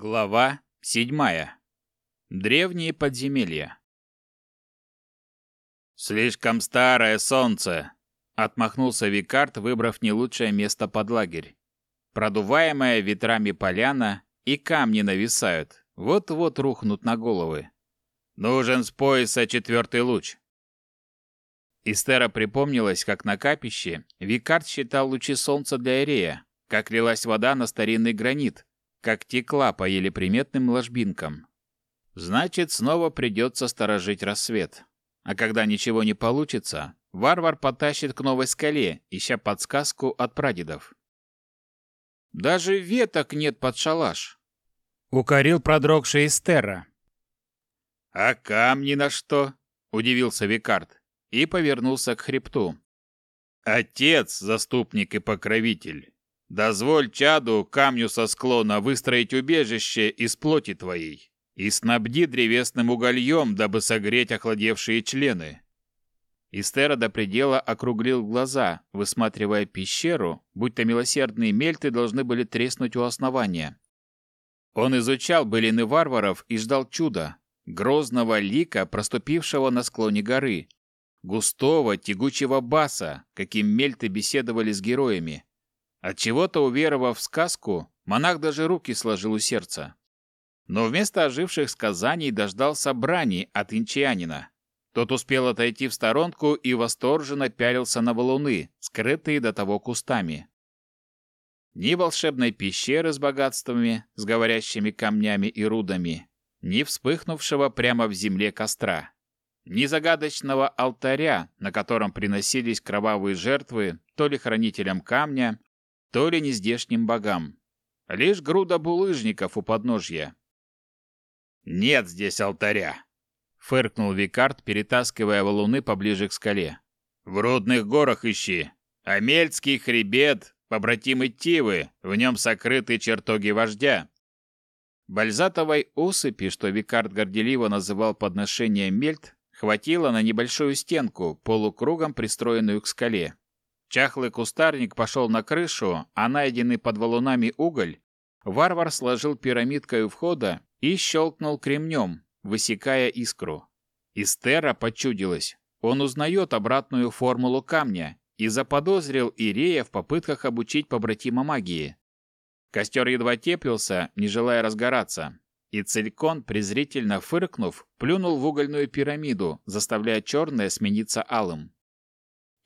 Глава седьмая. Древние подземелья. «Слишком старое солнце!» — отмахнулся Викард, выбрав не лучшее место под лагерь. Продуваемая ветрами поляна и камни нависают, вот-вот рухнут на головы. «Нужен с пояса четвертый луч!» Истера припомнилась, как на капище Викард считал лучи солнца для Эрея, как лилась вода на старинный гранит, как текла по еле приметным ложбинкам. Значит, снова придется сторожить рассвет. А когда ничего не получится, варвар потащит к новой скале, ища подсказку от прадедов. Даже веток нет под шалаш. Укорил продрогший Эстерра. «А камни на что?» — удивился Викард и повернулся к хребту. «Отец, заступник и покровитель, Дозволь чаду, камню со склона, выстроить убежище из плоти твоей, и снабди древесным угольем, дабы согреть охладевшие члены». Истера до предела округлил глаза, высматривая пещеру, будто милосердные мельты должны были треснуть у основания. Он изучал былины варваров и ждал чуда, грозного лика, проступившего на склоне горы, густого, тягучего баса, каким мельты беседовали с героями. От чего-то уверовав в сказку, монах даже руки сложил у сердца. Но вместо оживших сказаний дождался брани от инчианина. Тот успел отойти в сторонку и восторженно пялился на валуны, скрытые до того кустами. Ни волшебной пещеры с богатствами, с говорящими камнями и рудами, ни вспыхнувшего прямо в земле костра, ни загадочного алтаря, на котором приносились кровавые жертвы то ли хранителям камня, то ли нездешним богам. Лишь груда булыжников у подножья. «Нет здесь алтаря!» — фыркнул Викард, перетаскивая валуны поближе к скале. «В рудных горах ищи. Амельский хребет, побратимы Тивы, в нем сокрыты чертоги вождя». Бальзатовой осыпи, что Викард горделиво называл подношением мельт, хватило на небольшую стенку, полукругом пристроенную к скале. Чахлый кустарник пошел на крышу, а найденный под валунами уголь варвар сложил пирамидкой у входа и щелкнул кремнем, высекая искру. Истера почудилась. Он узнает обратную формулу камня и заподозрил Ирея в попытках обучить побратима магии. Костер едва теплился, не желая разгораться, и Целькон, презрительно фыркнув, плюнул в угольную пирамиду, заставляя черное смениться алым.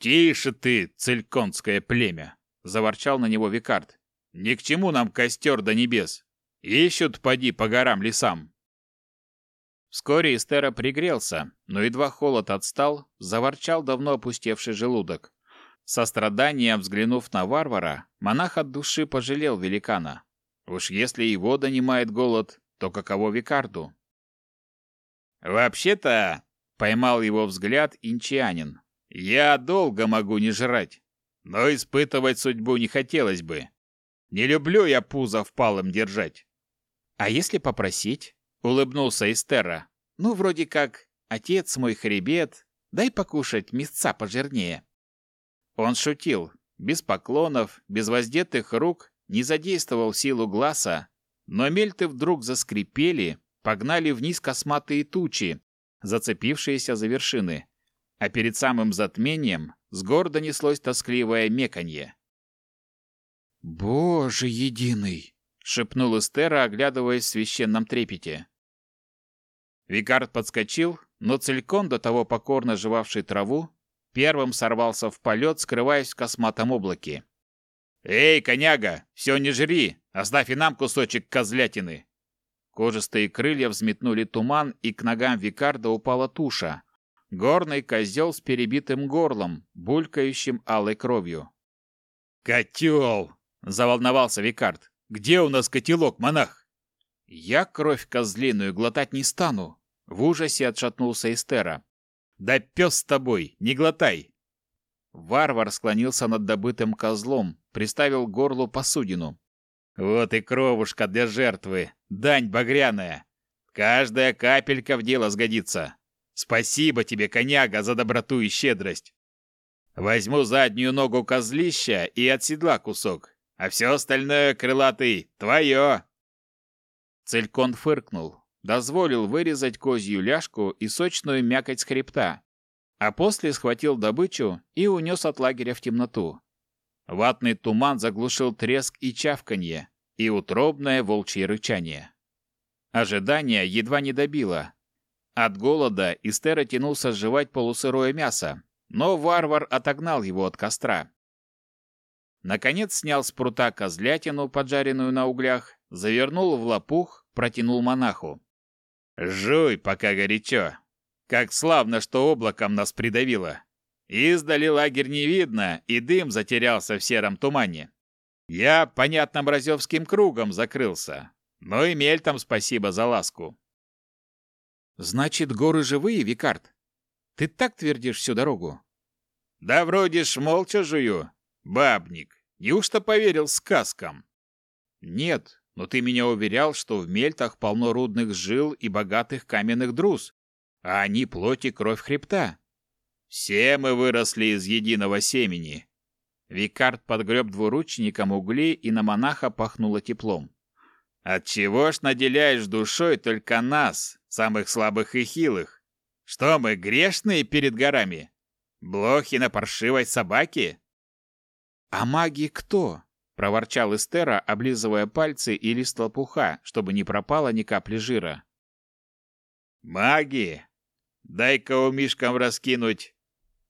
«Тише ты, цельконское племя!» — заворчал на него Викард. «Ни к чему нам костер до небес! Ищут, поди, по горам-лесам!» Вскоре Истера пригрелся, но едва холод отстал, заворчал давно опустевший желудок. Со страданием взглянув на варвара, монах от души пожалел великана. Уж если его донимает голод, то каково Викарду? «Вообще-то...» — поймал его взгляд инчианин. Я долго могу не жрать, но испытывать судьбу не хотелось бы. Не люблю я пузо впалым держать. А если попросить? Улыбнулся Истерра. Ну, вроде как, отец мой хребет, дай покушать мясца пожирнее. Он шутил, без поклонов, без воздетых рук, не задействовал силу глаза, но мельты вдруг заскрипели, погнали вниз косматые тучи, зацепившиеся за вершины а перед самым затмением с гор донеслось тоскливое меканье. «Боже единый!» — шепнул Эстера, оглядываясь в священном трепете. Викард подскочил, но целиком до того покорно жевавший траву, первым сорвался в полет, скрываясь в косматом облаке. «Эй, коняга, все не жри, оставь и нам кусочек козлятины!» Кожистые крылья взметнули туман, и к ногам Викарда упала туша, Горный козел с перебитым горлом, булькающим алой кровью. «Котел!» — заволновался Викард. «Где у нас котелок, монах?» «Я кровь козлиную глотать не стану!» В ужасе отшатнулся Эстера. «Да пес с тобой, не глотай!» Варвар склонился над добытым козлом, приставил к горлу посудину. «Вот и кровушка для жертвы, дань багряная! Каждая капелька в дело сгодится!» Спасибо тебе, коняга, за доброту и щедрость. Возьму заднюю ногу козлища и от седла кусок, а все остальное, крылатый, твое. Целькон фыркнул, дозволил вырезать козью ляжку и сочную мякоть с хребта, а после схватил добычу и унес от лагеря в темноту. Ватный туман заглушил треск и чавканье, и утробное волчье рычание. Ожидание едва не добило. От голода Истера тянулся сживать полусырое мясо, но варвар отогнал его от костра. Наконец снял с прута козлятину, поджаренную на углях, завернул в лопух, протянул монаху. «Жуй, пока горячо. Как славно, что облаком нас придавило. Издали лагерь не видно, и дым затерялся в сером тумане. Я, понятно, бразевским кругом закрылся. Но и мельтам спасибо за ласку». «Значит, горы живые, Викард? Ты так твердишь всю дорогу?» «Да вроде ж молча жую. Бабник, неужто поверил сказкам? Нет, но ты меня уверял, что в мельтах полно рудных жил и богатых каменных друз, а они плоть и кровь хребта. Все мы выросли из единого семени. Викард подгреб двуручником угли, и на монаха пахнуло теплом. Отчего ж наделяешь душой только нас, самых слабых и хилых? Что мы, грешные перед горами? Блохи на паршивой собаке? «А маги кто?» — проворчал Эстера, облизывая пальцы и лист лопуха, чтобы не пропало ни капли жира. «Маги! Дай-ка Мишкам раскинуть.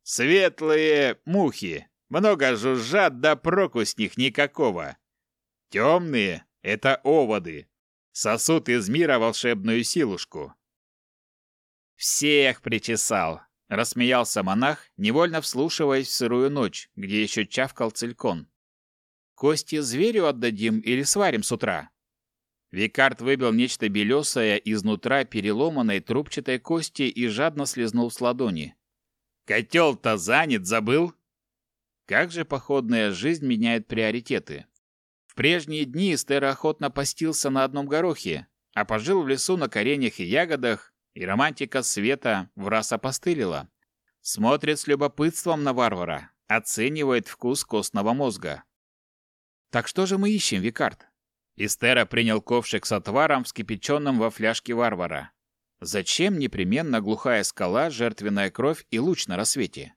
Светлые мухи, много жужжат, да проку с них никакого. Темные — это оводы, сосут из мира волшебную силушку». «Всех причесал!» Рассмеялся монах, невольно вслушиваясь в сырую ночь, где еще чавкал целькон. «Кости зверю отдадим или сварим с утра?» Викард выбил нечто белесое изнутра переломанной трубчатой кости и жадно слезнул с ладони. «Котел-то занят, забыл?» Как же походная жизнь меняет приоритеты. В прежние дни Стер охотно постился на одном горохе, а пожил в лесу на кореньях и ягодах, и романтика света в раз опостылила. Смотрит с любопытством на варвара, оценивает вкус костного мозга. Так что же мы ищем, Викард? Истера принял ковшик с отваром, вскипяченным во фляжке варвара. Зачем непременно глухая скала, жертвенная кровь и луч на рассвете?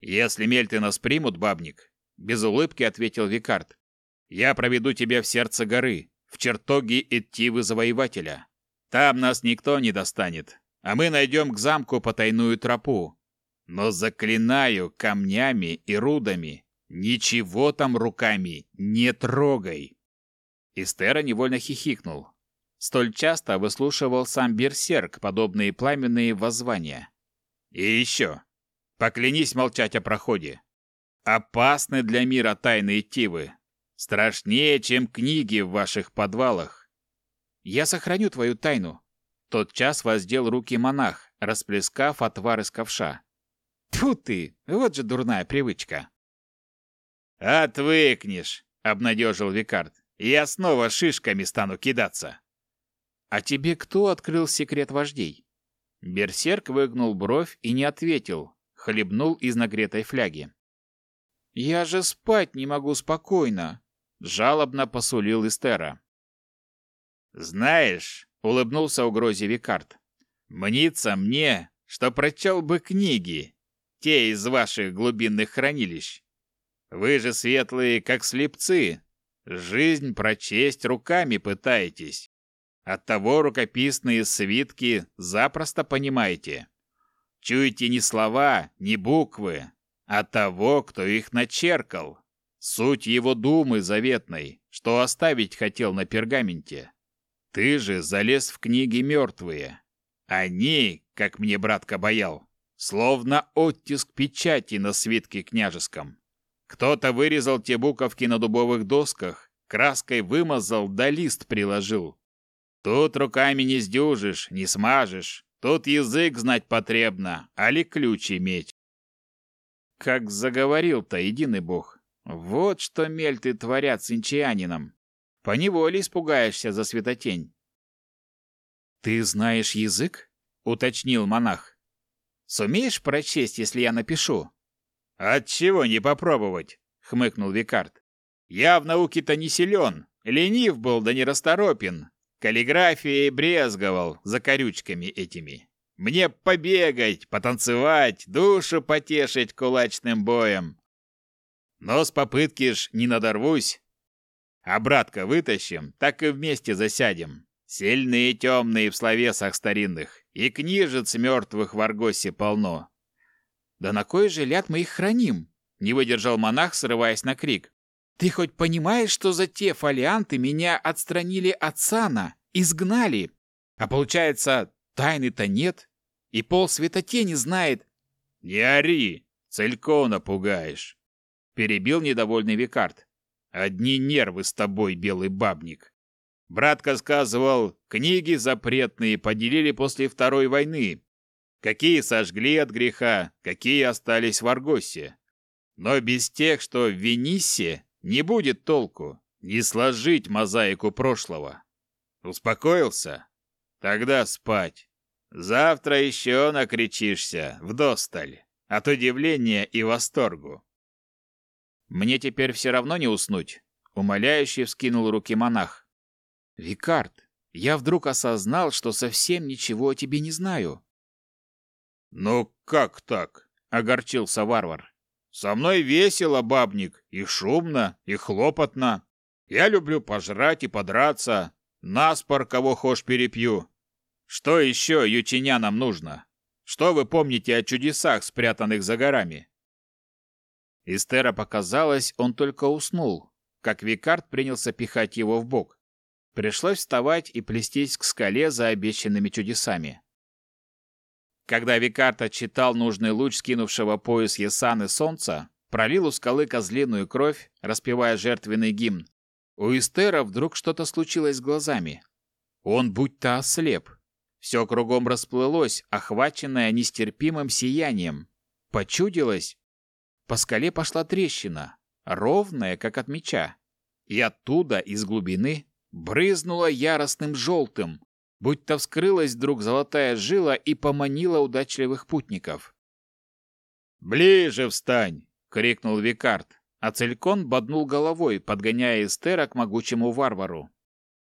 «Если мельты нас примут, бабник», — без улыбки ответил Викард, — «я проведу тебя в сердце горы, в чертоги Эттивы Завоевателя. Там нас никто не достанет, а мы найдем к замку потайную тропу. Но заклинаю камнями и рудами, ничего там руками не трогай. Истера невольно хихикнул. Столь часто выслушивал сам берсерк подобные пламенные воззвания. И еще. Поклянись молчать о проходе. Опасны для мира тайны Тивы. Страшнее, чем книги в ваших подвалах. Я сохраню твою тайну. Тот час воздел руки монах, расплескав отвар из ковша. Тьфу ты, вот же дурная привычка. Отвыкнешь, обнадежил Викард. Я снова шишками стану кидаться. А тебе кто открыл секрет вождей? Берсерк выгнул бровь и не ответил, хлебнул из нагретой фляги. Я же спать не могу спокойно, жалобно посулил Истера. «Знаешь», — улыбнулся угрозе Викард, — «мнится мне, что прочел бы книги, те из ваших глубинных хранилищ. Вы же светлые, как слепцы, жизнь прочесть руками пытаетесь. Оттого рукописные свитки запросто понимаете. Чуете не слова, не буквы, а того, кто их начеркал. Суть его думы заветной, что оставить хотел на пергаменте. Ты же залез в книги мертвые. Они, как мне братка боял, словно оттиск печати на свитке княжеском. Кто-то вырезал те буковки на дубовых досках, краской вымазал да лист приложил. Тут руками не сдюжишь, не смажешь. Тут язык знать потребно, али ключ иметь. Как заговорил-то единый бог. Вот что мельты творят с инчианином. Поневоле испугаешься за светотень. «Ты знаешь язык?» — уточнил монах. «Сумеешь прочесть, если я напишу?» «Отчего не попробовать?» — хмыкнул Викард. «Я в науке-то не силен, ленив был да нерасторопен, Каллиграфией брезговал за корючками этими. Мне побегать, потанцевать, душу потешить кулачным боем. Но с попытки ж не надорвусь. Обратка вытащим, так и вместе засядем. Сильные темные в словесах старинных, и книжец мертвых в Аргосе полно. Да на кой же ляд мы их храним? Не выдержал монах, срываясь на крик. Ты хоть понимаешь, что за те фолианты меня отстранили от сана, изгнали? А получается, тайны-то нет, и пол не знает. Не ори, целько напугаешь. Перебил недовольный Викард. Одни нервы с тобой, белый бабник. Братка сказывал, книги запретные поделили после Второй войны. Какие сожгли от греха, какие остались в Аргосе. Но без тех, что в Вениссе, не будет толку. Не сложить мозаику прошлого. Успокоился? Тогда спать. Завтра еще накричишься, вдосталь, от удивления и восторгу. Мне теперь все равно не уснуть, умоляюще вскинул руки монах. Викард, я вдруг осознал, что совсем ничего о тебе не знаю. Ну как так? огорчился варвар. Со мной весело, бабник, и шумно, и хлопотно. Я люблю пожрать и подраться. Наспор кого хошь перепью. Что еще ютинянам нужно? Что вы помните о чудесах, спрятанных за горами? Истера показалось, он только уснул, как Викард принялся пихать его в бок. Пришлось вставать и плестись к скале за обещанными чудесами. Когда Викарт отчитал нужный луч скинувшего пояс Есаны солнца, пролил у скалы козлиную кровь, распевая жертвенный гимн, у Истера вдруг что-то случилось с глазами. Он будто ослеп. Все кругом расплылось, охваченное нестерпимым сиянием. Почудилось. По скале пошла трещина, ровная, как от меча. И оттуда, из глубины, брызнула яростным желтым, будто вскрылась вдруг золотая жила и поманила удачливых путников. «Ближе встань!» — крикнул Викард, а Целькон боднул головой, подгоняя Эстера к могучему варвару.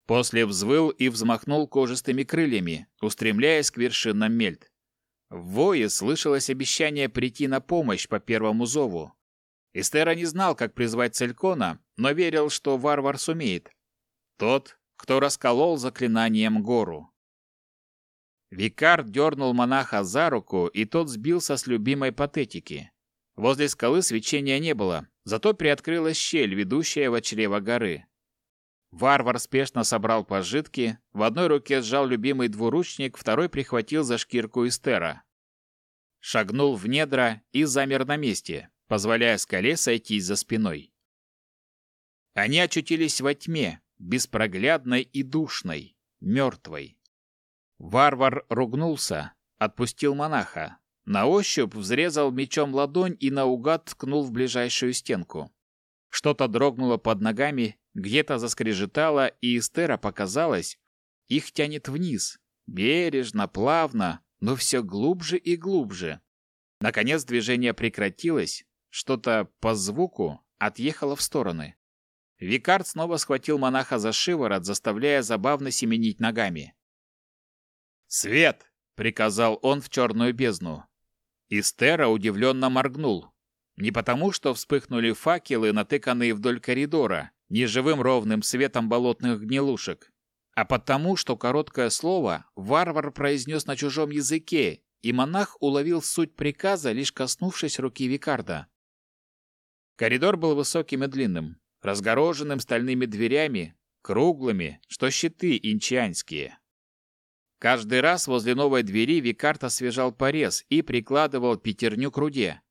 После взвыл и взмахнул кожистыми крыльями, устремляясь к вершинам мельт. В вое слышалось обещание прийти на помощь по первому зову. Эстера не знал, как призвать Целькона, но верил, что варвар сумеет. Тот, кто расколол заклинанием гору. Викар дернул монаха за руку, и тот сбился с любимой патетики. Возле скалы свечения не было, зато приоткрылась щель, ведущая в чрево горы. Варвар спешно собрал пожитки, в одной руке сжал любимый двуручник, второй прихватил за шкирку Эстера. Шагнул в недра и замер на месте, позволяя скале сойтись за спиной. Они очутились во тьме, беспроглядной и душной, мертвой. Варвар ругнулся, отпустил монаха, на ощупь взрезал мечом ладонь и наугад ткнул в ближайшую стенку. Что-то дрогнуло под ногами, где-то заскрежетало, и Эстера показалось, их тянет вниз, бережно, плавно, но все глубже и глубже. Наконец движение прекратилось, что-то по звуку отъехало в стороны. Викард снова схватил монаха за шиворот, заставляя забавно семенить ногами. «Свет!» — приказал он в черную бездну. Истера удивленно моргнул. Не потому, что вспыхнули факелы, натыканные вдоль коридора, неживым ровным светом болотных гнилушек, а потому, что короткое слово варвар произнес на чужом языке, и монах уловил суть приказа, лишь коснувшись руки Викарда. Коридор был высоким и длинным разгороженным стальными дверями, круглыми, что щиты инчанские. Каждый раз возле новой двери Викарт освежал порез и прикладывал пятерню к руде.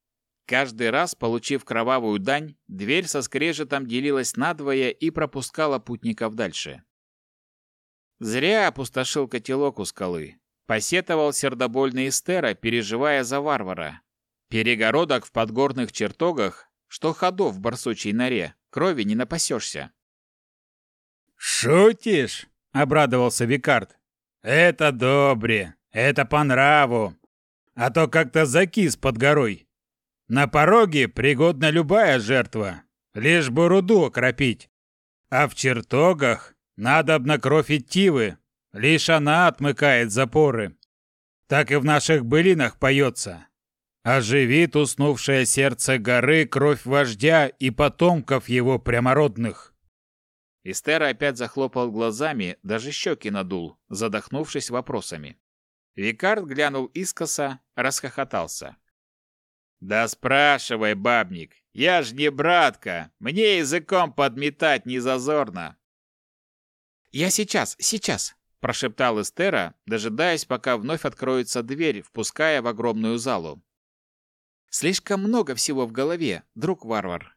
Каждый раз, получив кровавую дань, дверь со скрежетом делилась надвое и пропускала путников дальше. Зря опустошил котелок у скалы. Посетовал сердобольный Эстера, переживая за варвара. Перегородок в подгорных чертогах, что ходов в барсучьей норе, Крови не напасешься. «Шутишь?» — обрадовался Викард. «Это добре, это по нраву. А то как-то закис под горой. На пороге пригодна любая жертва, лишь бы руду окропить. А в чертогах Надобна кровь Иттивы, лишь она отмыкает запоры. Так и в наших былинах поется. Оживит уснувшее сердце горы кровь вождя и потомков его прямородных. Истера опять захлопал глазами, даже щеки надул, задохнувшись вопросами. Викард глянул искоса, расхохотался. «Да спрашивай, бабник, я ж не братка, мне языком подметать не зазорно». «Я сейчас, сейчас!» – прошептал Эстера, дожидаясь, пока вновь откроется дверь, впуская в огромную залу. Слишком много всего в голове, друг варвар.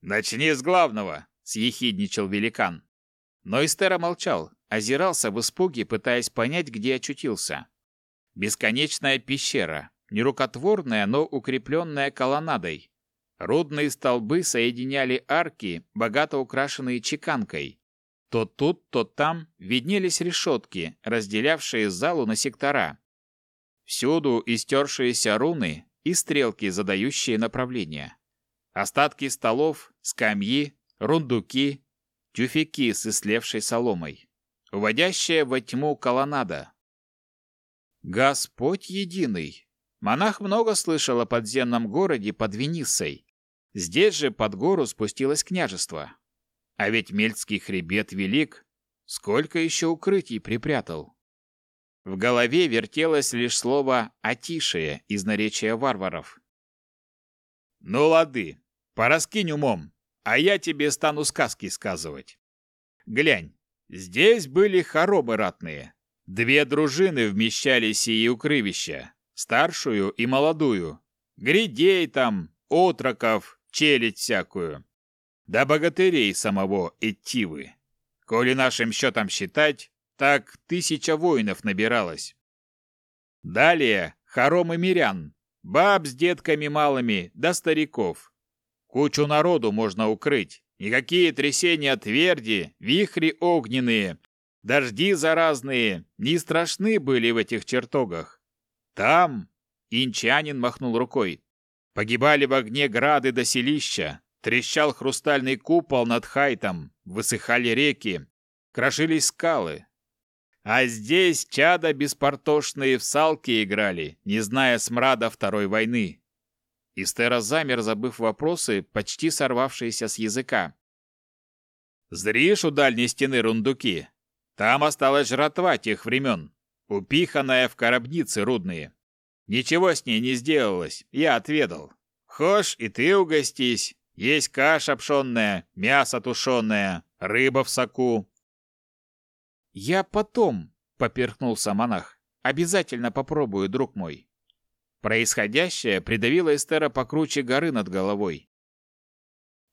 Начни с главного, съехидничал великан. Но Истера молчал, озирался в испуге, пытаясь понять, где очутился. Бесконечная пещера, нерукотворная, но укрепленная колоннадой. Рудные столбы соединяли арки, богато украшенные чеканкой. То тут, то там виднелись решетки, разделявшие залу на сектора. Всюду истершиеся руны, и стрелки, задающие направление. Остатки столов, скамьи, рундуки, тюфяки с ислевшей соломой. Уводящая во тьму колоннада. Господь единый! Монах много слышал о подземном городе под Вениссой. Здесь же под гору спустилось княжество. А ведь Мельцкий хребет велик, сколько еще укрытий припрятал. В голове вертелось лишь слово «отишее» из наречия варваров. «Ну лады, пораскинь умом, а я тебе стану сказки сказывать. Глянь, здесь были хоробы ратные. Две дружины вмещали сии укрывища, старшую и молодую. Гридей там, отроков, челядь всякую. Да богатырей самого Эттивы. Коли нашим счетом считать, так тысяча воинов набиралось. Далее хоромы мирян, баб с детками малыми, да стариков. Кучу народу можно укрыть. Никакие трясения тверди, вихри огненные, дожди заразные не страшны были в этих чертогах. Там, инчанин махнул рукой, погибали в огне грады до селища, трещал хрустальный купол над Хайтом, высыхали реки, крошились скалы, а здесь чада беспортошные в салки играли, не зная смрада Второй войны. Истера замер, забыв вопросы, почти сорвавшиеся с языка. «Зришь у дальней стены рундуки? Там осталась жратва тех времен, упиханная в коробницы рудные. Ничего с ней не сделалось, я отведал. Хошь, и ты угостись. Есть каша пшенная, мясо тушеное, рыба в соку, «Я потом», — поперхнулся монах. «Обязательно попробую, друг мой». Происходящее придавило Эстера покруче горы над головой.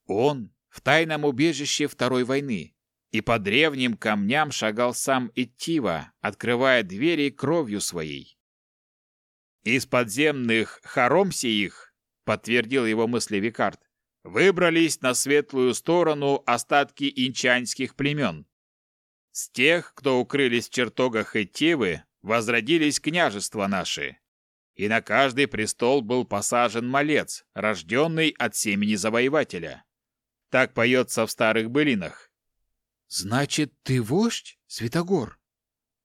Он в тайном убежище Второй войны, и по древним камням шагал сам Иттива, открывая двери кровью своей. «Из подземных хором сиих», — подтвердил его мысли Викард, «выбрались на светлую сторону остатки инчанских племен. С тех, кто укрылись в чертогах Этивы, возродились княжества наши. И на каждый престол был посажен малец, рожденный от семени завоевателя. Так поется в старых былинах. «Значит, ты вождь, Святогор?»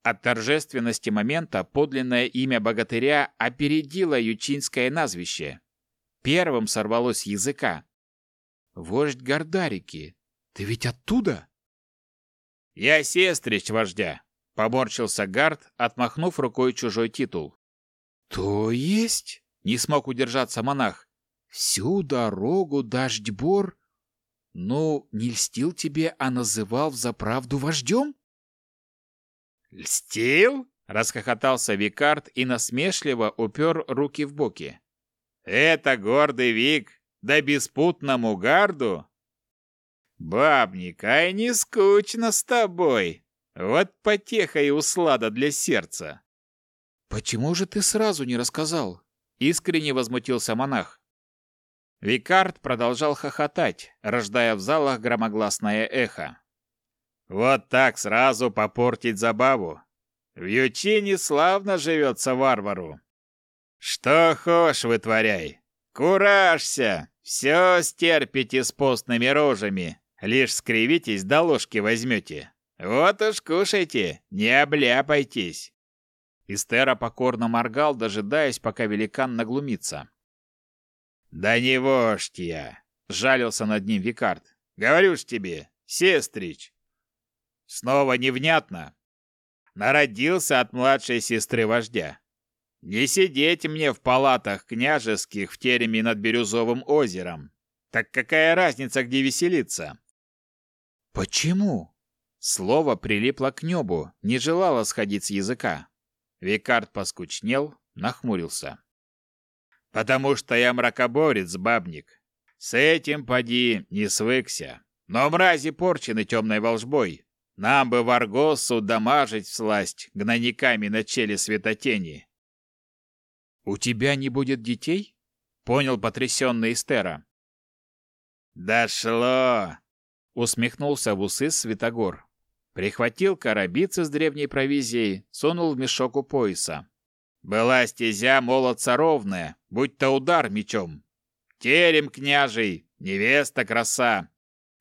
От торжественности момента подлинное имя богатыря опередило ючинское назвище. Первым сорвалось языка. «Вождь Гордарики, ты ведь оттуда?» «Я сестрич вождя», — поборчился Гард, отмахнув рукой чужой титул. «То есть?» — не смог удержаться монах. «Всю дорогу дождь-бор? Ну, не льстил тебе, а называл за правду вождем?» «Льстил?» — расхохотался Викард и насмешливо упер руки в боки. «Это гордый Вик, да беспутному гарду «Бабник, ай не скучно с тобой! Вот потеха и услада для сердца!» «Почему же ты сразу не рассказал?» — искренне возмутился монах. Викард продолжал хохотать, рождая в залах громогласное эхо. «Вот так сразу попортить забаву! В Ючине славно живется варвару! Что хошь вытворяй! Куражься! Все стерпите с постными рожами, Лишь скривитесь, да ложки возьмете. Вот уж кушайте, не обляпайтесь. Истера покорно моргал, дожидаясь, пока великан наглумится. «Да не вождь я!» — жалился над ним Викард. «Говорю ж тебе, сестрич!» «Снова невнятно!» Народился от младшей сестры вождя. Не сидеть мне в палатах княжеских в тереме над Бирюзовым озером. Так какая разница, где веселиться? Почему? Слово прилипло к небу, не желало сходить с языка. Викард поскучнел, нахмурился. «Потому что я мракоборец, бабник. С этим, поди, не свыкся. Но мрази порчены темной волжбой. Нам бы в Аргосу дамажить всласть гнойниками на челе светотени». «У тебя не будет детей?» — понял потрясенный Эстера. «Дошло!» — усмехнулся в усы Святогор. Прихватил коробицы с древней провизией, сунул в мешок у пояса. «Была стезя молодца ровная, будь то удар мечом. Терем княжий, невеста краса,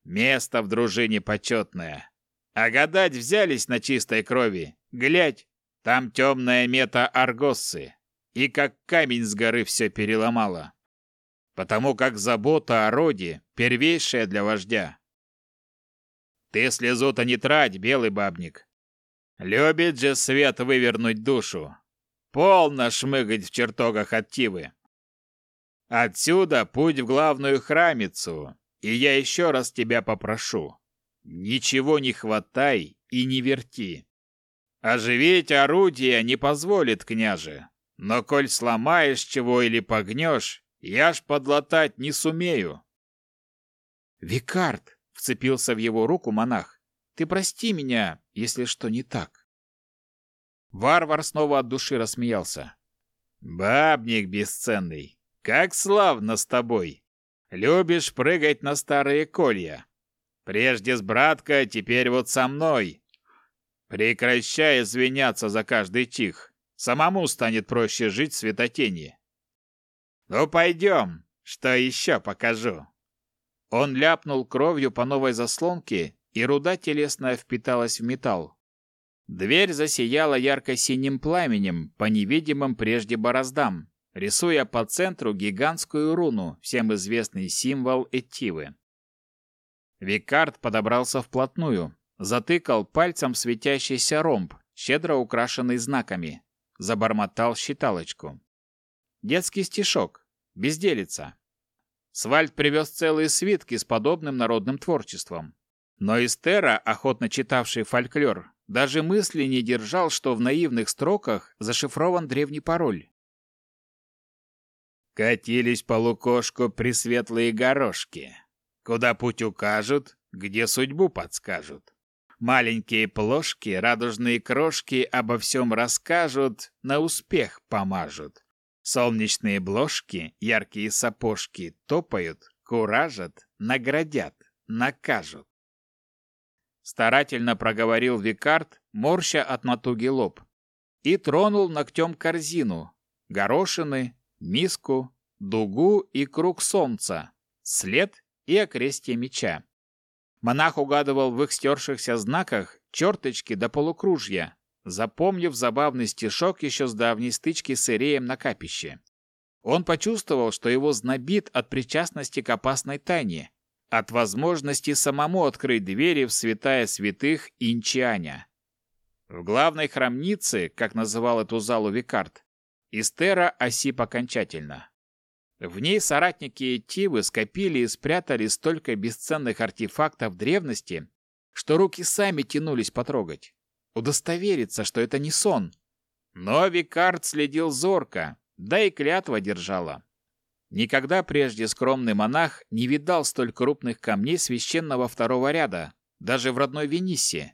место в дружине почетное. А гадать взялись на чистой крови. Глядь, там темная мета Аргоссы, и как камень с горы все переломала. Потому как забота о роде первейшая для вождя. Ты слезу-то не трать, белый бабник. Любит же свет вывернуть душу. Полно шмыгать в чертогах от. Отсюда путь в главную храмицу, и я еще раз тебя попрошу. Ничего не хватай и не верти. Оживить орудие не позволит княже, но коль сломаешь чего или погнешь, я ж подлатать не сумею. Викард, Вцепился в его руку монах. «Ты прости меня, если что не так». Варвар снова от души рассмеялся. «Бабник бесценный, как славно с тобой! Любишь прыгать на старые колья. Прежде с браткой, теперь вот со мной. Прекращай извиняться за каждый чих. Самому станет проще жить в светотени. Ну, пойдем, что еще покажу». Он ляпнул кровью по новой заслонке, и руда телесная впиталась в металл. Дверь засияла ярко-синим пламенем по невидимым прежде бороздам, рисуя по центру гигантскую руну, всем известный символ Этивы. Викард подобрался вплотную, затыкал пальцем светящийся ромб, щедро украшенный знаками, забормотал считалочку. Детский стишок, безделица. Свальд привез целые свитки с подобным народным творчеством. Но Истера, охотно читавший фольклор, даже мысли не держал, что в наивных строках зашифрован древний пароль. Катились по лукошку пресветлые горошки. Куда путь укажут, где судьбу подскажут. Маленькие плошки, радужные крошки обо всем расскажут, на успех помажут. Солнечные бложки, яркие сапожки топают, куражат, наградят, накажут. Старательно проговорил Викард, морща от натуги лоб, и тронул ногтем корзину, горошины, миску, дугу и круг солнца, след и окрестие меча. Монах угадывал в их стершихся знаках черточки до полукружья, запомнив забавный стишок еще с давней стычки с Иреем на капище. Он почувствовал, что его знобит от причастности к опасной тайне, от возможности самому открыть двери в святая святых Инчианя. В главной храмнице, как называл эту залу Викард, Истера осип окончательно. В ней соратники Тивы скопили и спрятали столько бесценных артефактов древности, что руки сами тянулись потрогать удостовериться, что это не сон. Но Викард следил зорко, да и клятва держала. Никогда прежде скромный монах не видал столь крупных камней священного второго ряда, даже в родной Вениссе.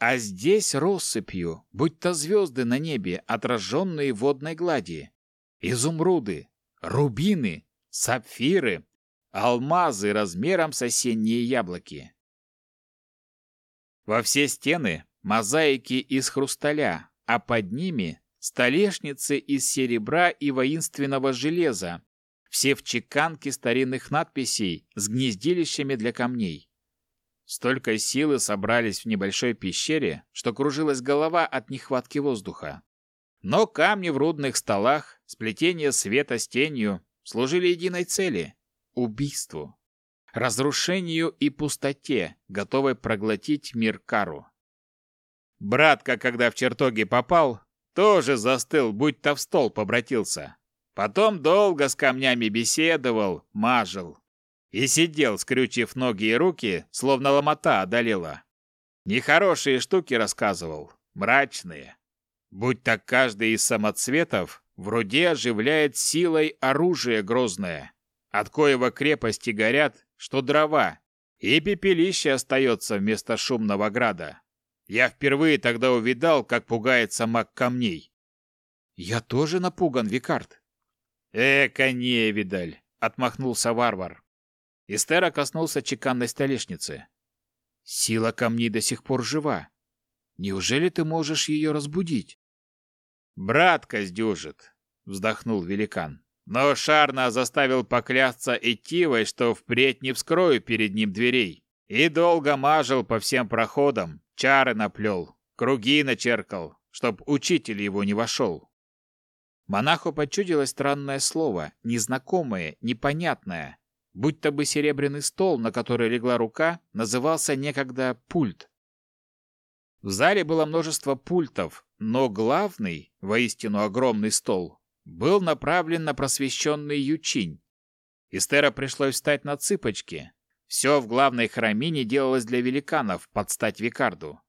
А здесь россыпью, будь то звезды на небе, отраженные в водной глади. Изумруды, рубины, сапфиры, алмазы размером с осенние яблоки. Во все стены мозаики из хрусталя, а под ними столешницы из серебра и воинственного железа, все в чеканке старинных надписей с гнездилищами для камней. Столько силы собрались в небольшой пещере, что кружилась голова от нехватки воздуха. Но камни в рудных столах, сплетение света с тенью служили единой цели — убийству. Разрушению и пустоте, готовой проглотить мир Кару. Братка, когда в чертоги попал, тоже застыл, будто в стол побратился. Потом долго с камнями беседовал, мажил, и сидел, скрючив ноги и руки, словно ломота одолела. Нехорошие штуки рассказывал, мрачные. Будь так каждый из самоцветов вроде оживляет силой оружие грозное, от коего крепости горят, что дрова, и пепелище остается вместо шумного града. Я впервые тогда увидал, как пугается маг камней. Я тоже напуган, Викард. Эка невидаль, отмахнулся варвар. Истера коснулся чеканной столешницы. «Сила камней до сих пор жива. Неужели ты можешь ее разбудить?» «Братка сдюжит», — вздохнул великан. «Но Шарна заставил поклясться Этивой, что впредь не вскрою перед ним дверей. И долго мажил по всем проходам, чары наплел, круги начеркал, чтоб учитель его не вошел». Монаху почудилось странное слово, незнакомое, непонятное, будто бы серебряный стол, на который легла рука, назывался некогда пульт. В зале было множество пультов, но главный, воистину огромный стол, был направлен на просвещенный ючинь. Истера пришлось встать на цыпочки. Все в главной храмине делалось для великанов, под стать Викарду.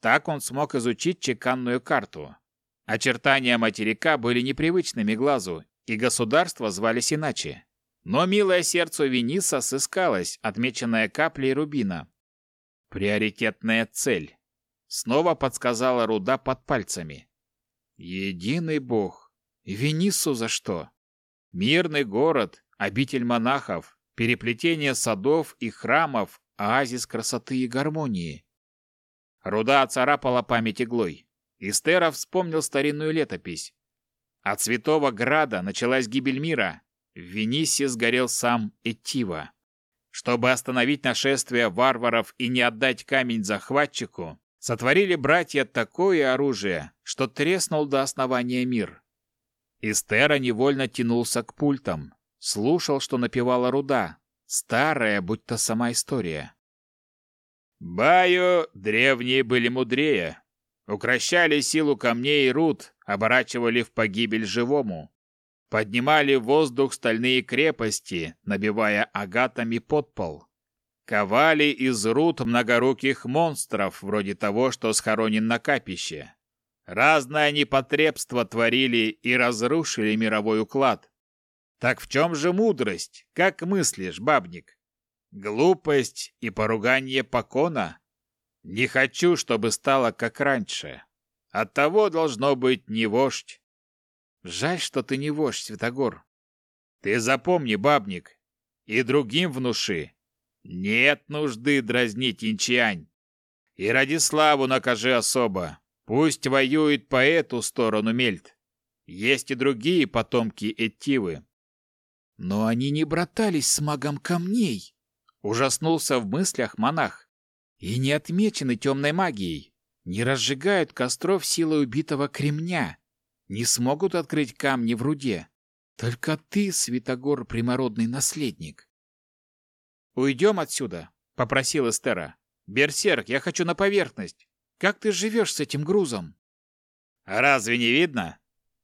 Так он смог изучить чеканную карту. Очертания материка были непривычными глазу, и государства звались иначе. Но милое сердцу Вениса сыскалось, отмеченная каплей рубина. Приоритетная цель. Снова подсказала руда под пальцами. Единый бог. Венису за что? Мирный город, обитель монахов, переплетение садов и храмов, оазис красоты и гармонии. Руда оцарапала память иглой. Истера вспомнил старинную летопись. От Святого Града началась гибель мира, в Венисе сгорел сам Этива. Чтобы остановить нашествие варваров и не отдать камень захватчику, сотворили братья такое оружие, что треснул до основания мир. Истера невольно тянулся к пультам, слушал, что напевала руда, старая, будто сама история. Баю древние были мудрее, укращали силу камней и руд, оборачивали в погибель живому. Поднимали в воздух стальные крепости, набивая агатами подпол. Ковали из руд многоруких монстров, вроде того, что схоронен на капище. Разное непотребство творили и разрушили мировой уклад. Так в чем же мудрость? Как мыслишь, бабник? Глупость и поругание покона? Не хочу, чтобы стало как раньше. Оттого должно быть не вождь, Жаль, что ты не вождь, Святогор. Ты запомни, бабник, и другим внуши. Нет нужды дразнить инчиань. И Радиславу накажи особо. Пусть воюет по эту сторону Мельт. Есть и другие потомки Этивы. Но они не братались с магом камней. Ужаснулся в мыслях монах. И не отмечены темной магией. Не разжигают костров силой убитого кремня не смогут открыть камни в руде. Только ты, Святогор, примородный наследник. «Уйдем отсюда», — попросил Эстера. «Берсерк, я хочу на поверхность. Как ты живешь с этим грузом?» «А разве не видно?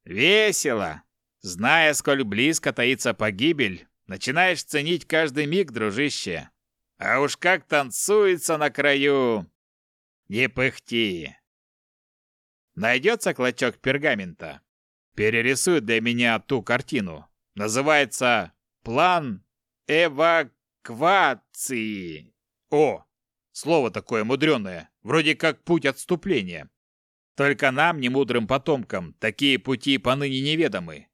Весело. Зная, сколь близко таится погибель, начинаешь ценить каждый миг, дружище. А уж как танцуется на краю! Не пыхти, Найдется клочок пергамента. Перерисуй для меня ту картину. Называется «План эвакуации». О, слово такое мудреное, вроде как путь отступления. Только нам, немудрым потомкам, такие пути поныне неведомы.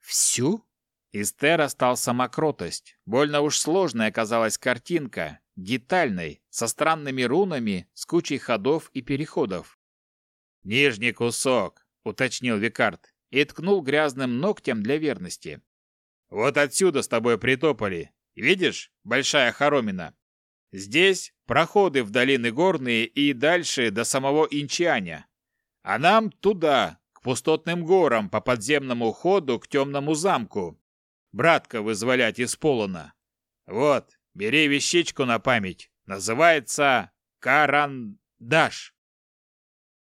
Всю? Из Тер остался самокротость. Больно уж сложная оказалась картинка, детальной, со странными рунами, с кучей ходов и переходов. «Нижний кусок», — уточнил Викард и ткнул грязным ногтем для верности. «Вот отсюда с тобой притопали. Видишь, большая хоромина? Здесь проходы в долины горные и дальше до самого Инчаня. А нам туда, к пустотным горам, по подземному ходу к темному замку. Братка вызволять из полона. Вот, бери вещичку на память. Называется Карандаш.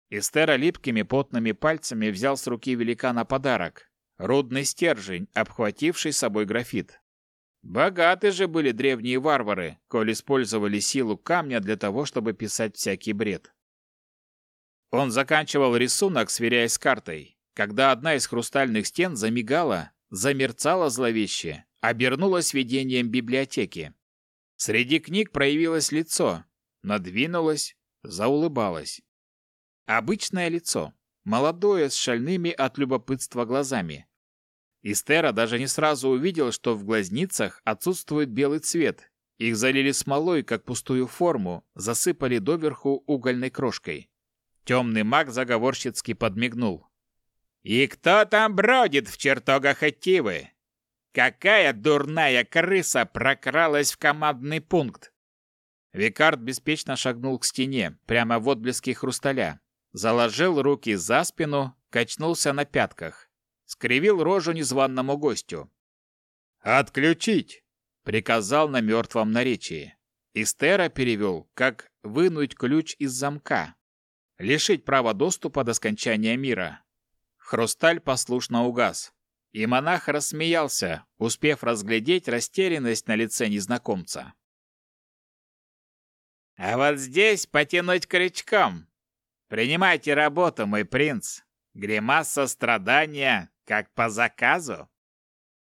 Эстера липкими потными пальцами взял с руки великана подарок. Рудный стержень, обхвативший собой графит. Богаты же были древние варвары, коль использовали силу камня для того, чтобы писать всякий бред. Он заканчивал рисунок, сверяясь с картой, когда одна из хрустальных стен замигала, замерцала зловеще, обернулась видением библиотеки. Среди книг проявилось лицо, надвинулось, заулыбалось. Обычное лицо, молодое, с шальными от любопытства глазами. Истера даже не сразу увидел, что в глазницах отсутствует белый цвет. Их залили смолой, как пустую форму, засыпали доверху угольной крошкой. Темный маг заговорщицки подмигнул. «И кто там бродит в чертогах Этивы? Какая дурная крыса прокралась в командный пункт?» Викард беспечно шагнул к стене, прямо в отблеске хрусталя. Заложил руки за спину, качнулся на пятках скривил рожу незваному гостю. «Отключить!» — приказал на мертвом наречии. Истера перевел, как вынуть ключ из замка. Лишить права доступа до скончания мира. Хрусталь послушно угас. И монах рассмеялся, успев разглядеть растерянность на лице незнакомца. «А вот здесь потянуть крючком. Принимайте работу, мой принц. Гримаса страдания как по заказу?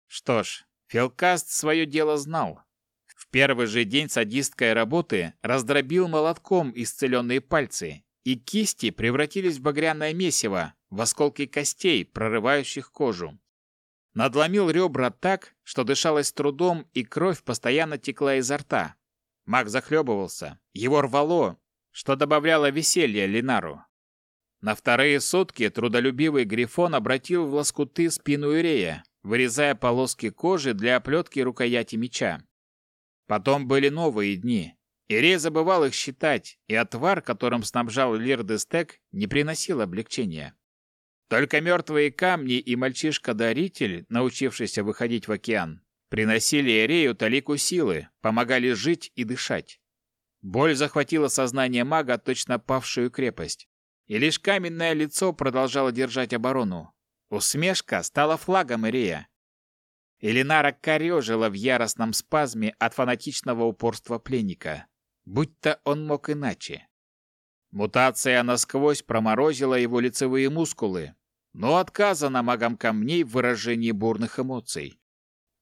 Что ж, Филкаст свое дело знал. В первый же день садистской работы раздробил молотком исцеленные пальцы, и кисти превратились в багряное месиво, в осколки костей, прорывающих кожу. Надломил ребра так, что дышалось трудом, и кровь постоянно текла изо рта. Маг захлебывался, его рвало, что добавляло веселья Линару. На вторые сутки трудолюбивый Грифон обратил в лоскуты спину Ирея, вырезая полоски кожи для оплетки рукояти меча. Потом были новые дни. Ирей забывал их считать, и отвар, которым снабжал Лирдестек, не приносил облегчения. Только мертвые камни и мальчишка-даритель, научившийся выходить в океан, приносили Ирею талику силы, помогали жить и дышать. Боль захватила сознание мага, точно павшую крепость и лишь каменное лицо продолжало держать оборону. Усмешка стала флагом Ирия. Элинара корежила в яростном спазме от фанатичного упорства пленника, будь-то он мог иначе. Мутация насквозь проморозила его лицевые мускулы, но отказано магам камней в выражении бурных эмоций.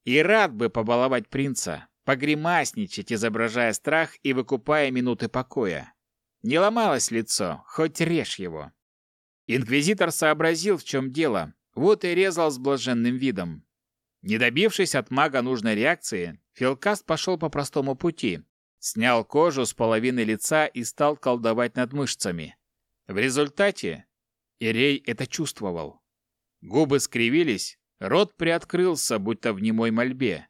И рад бы побаловать принца, погремасничать, изображая страх и выкупая минуты покоя. Не ломалось лицо, хоть режь его. Инквизитор сообразил, в чем дело, вот и резал с блаженным видом. Не добившись от мага нужной реакции, Филкаст пошел по простому пути. Снял кожу с половины лица и стал колдовать над мышцами. В результате Ирей это чувствовал. Губы скривились, рот приоткрылся, будто в немой мольбе.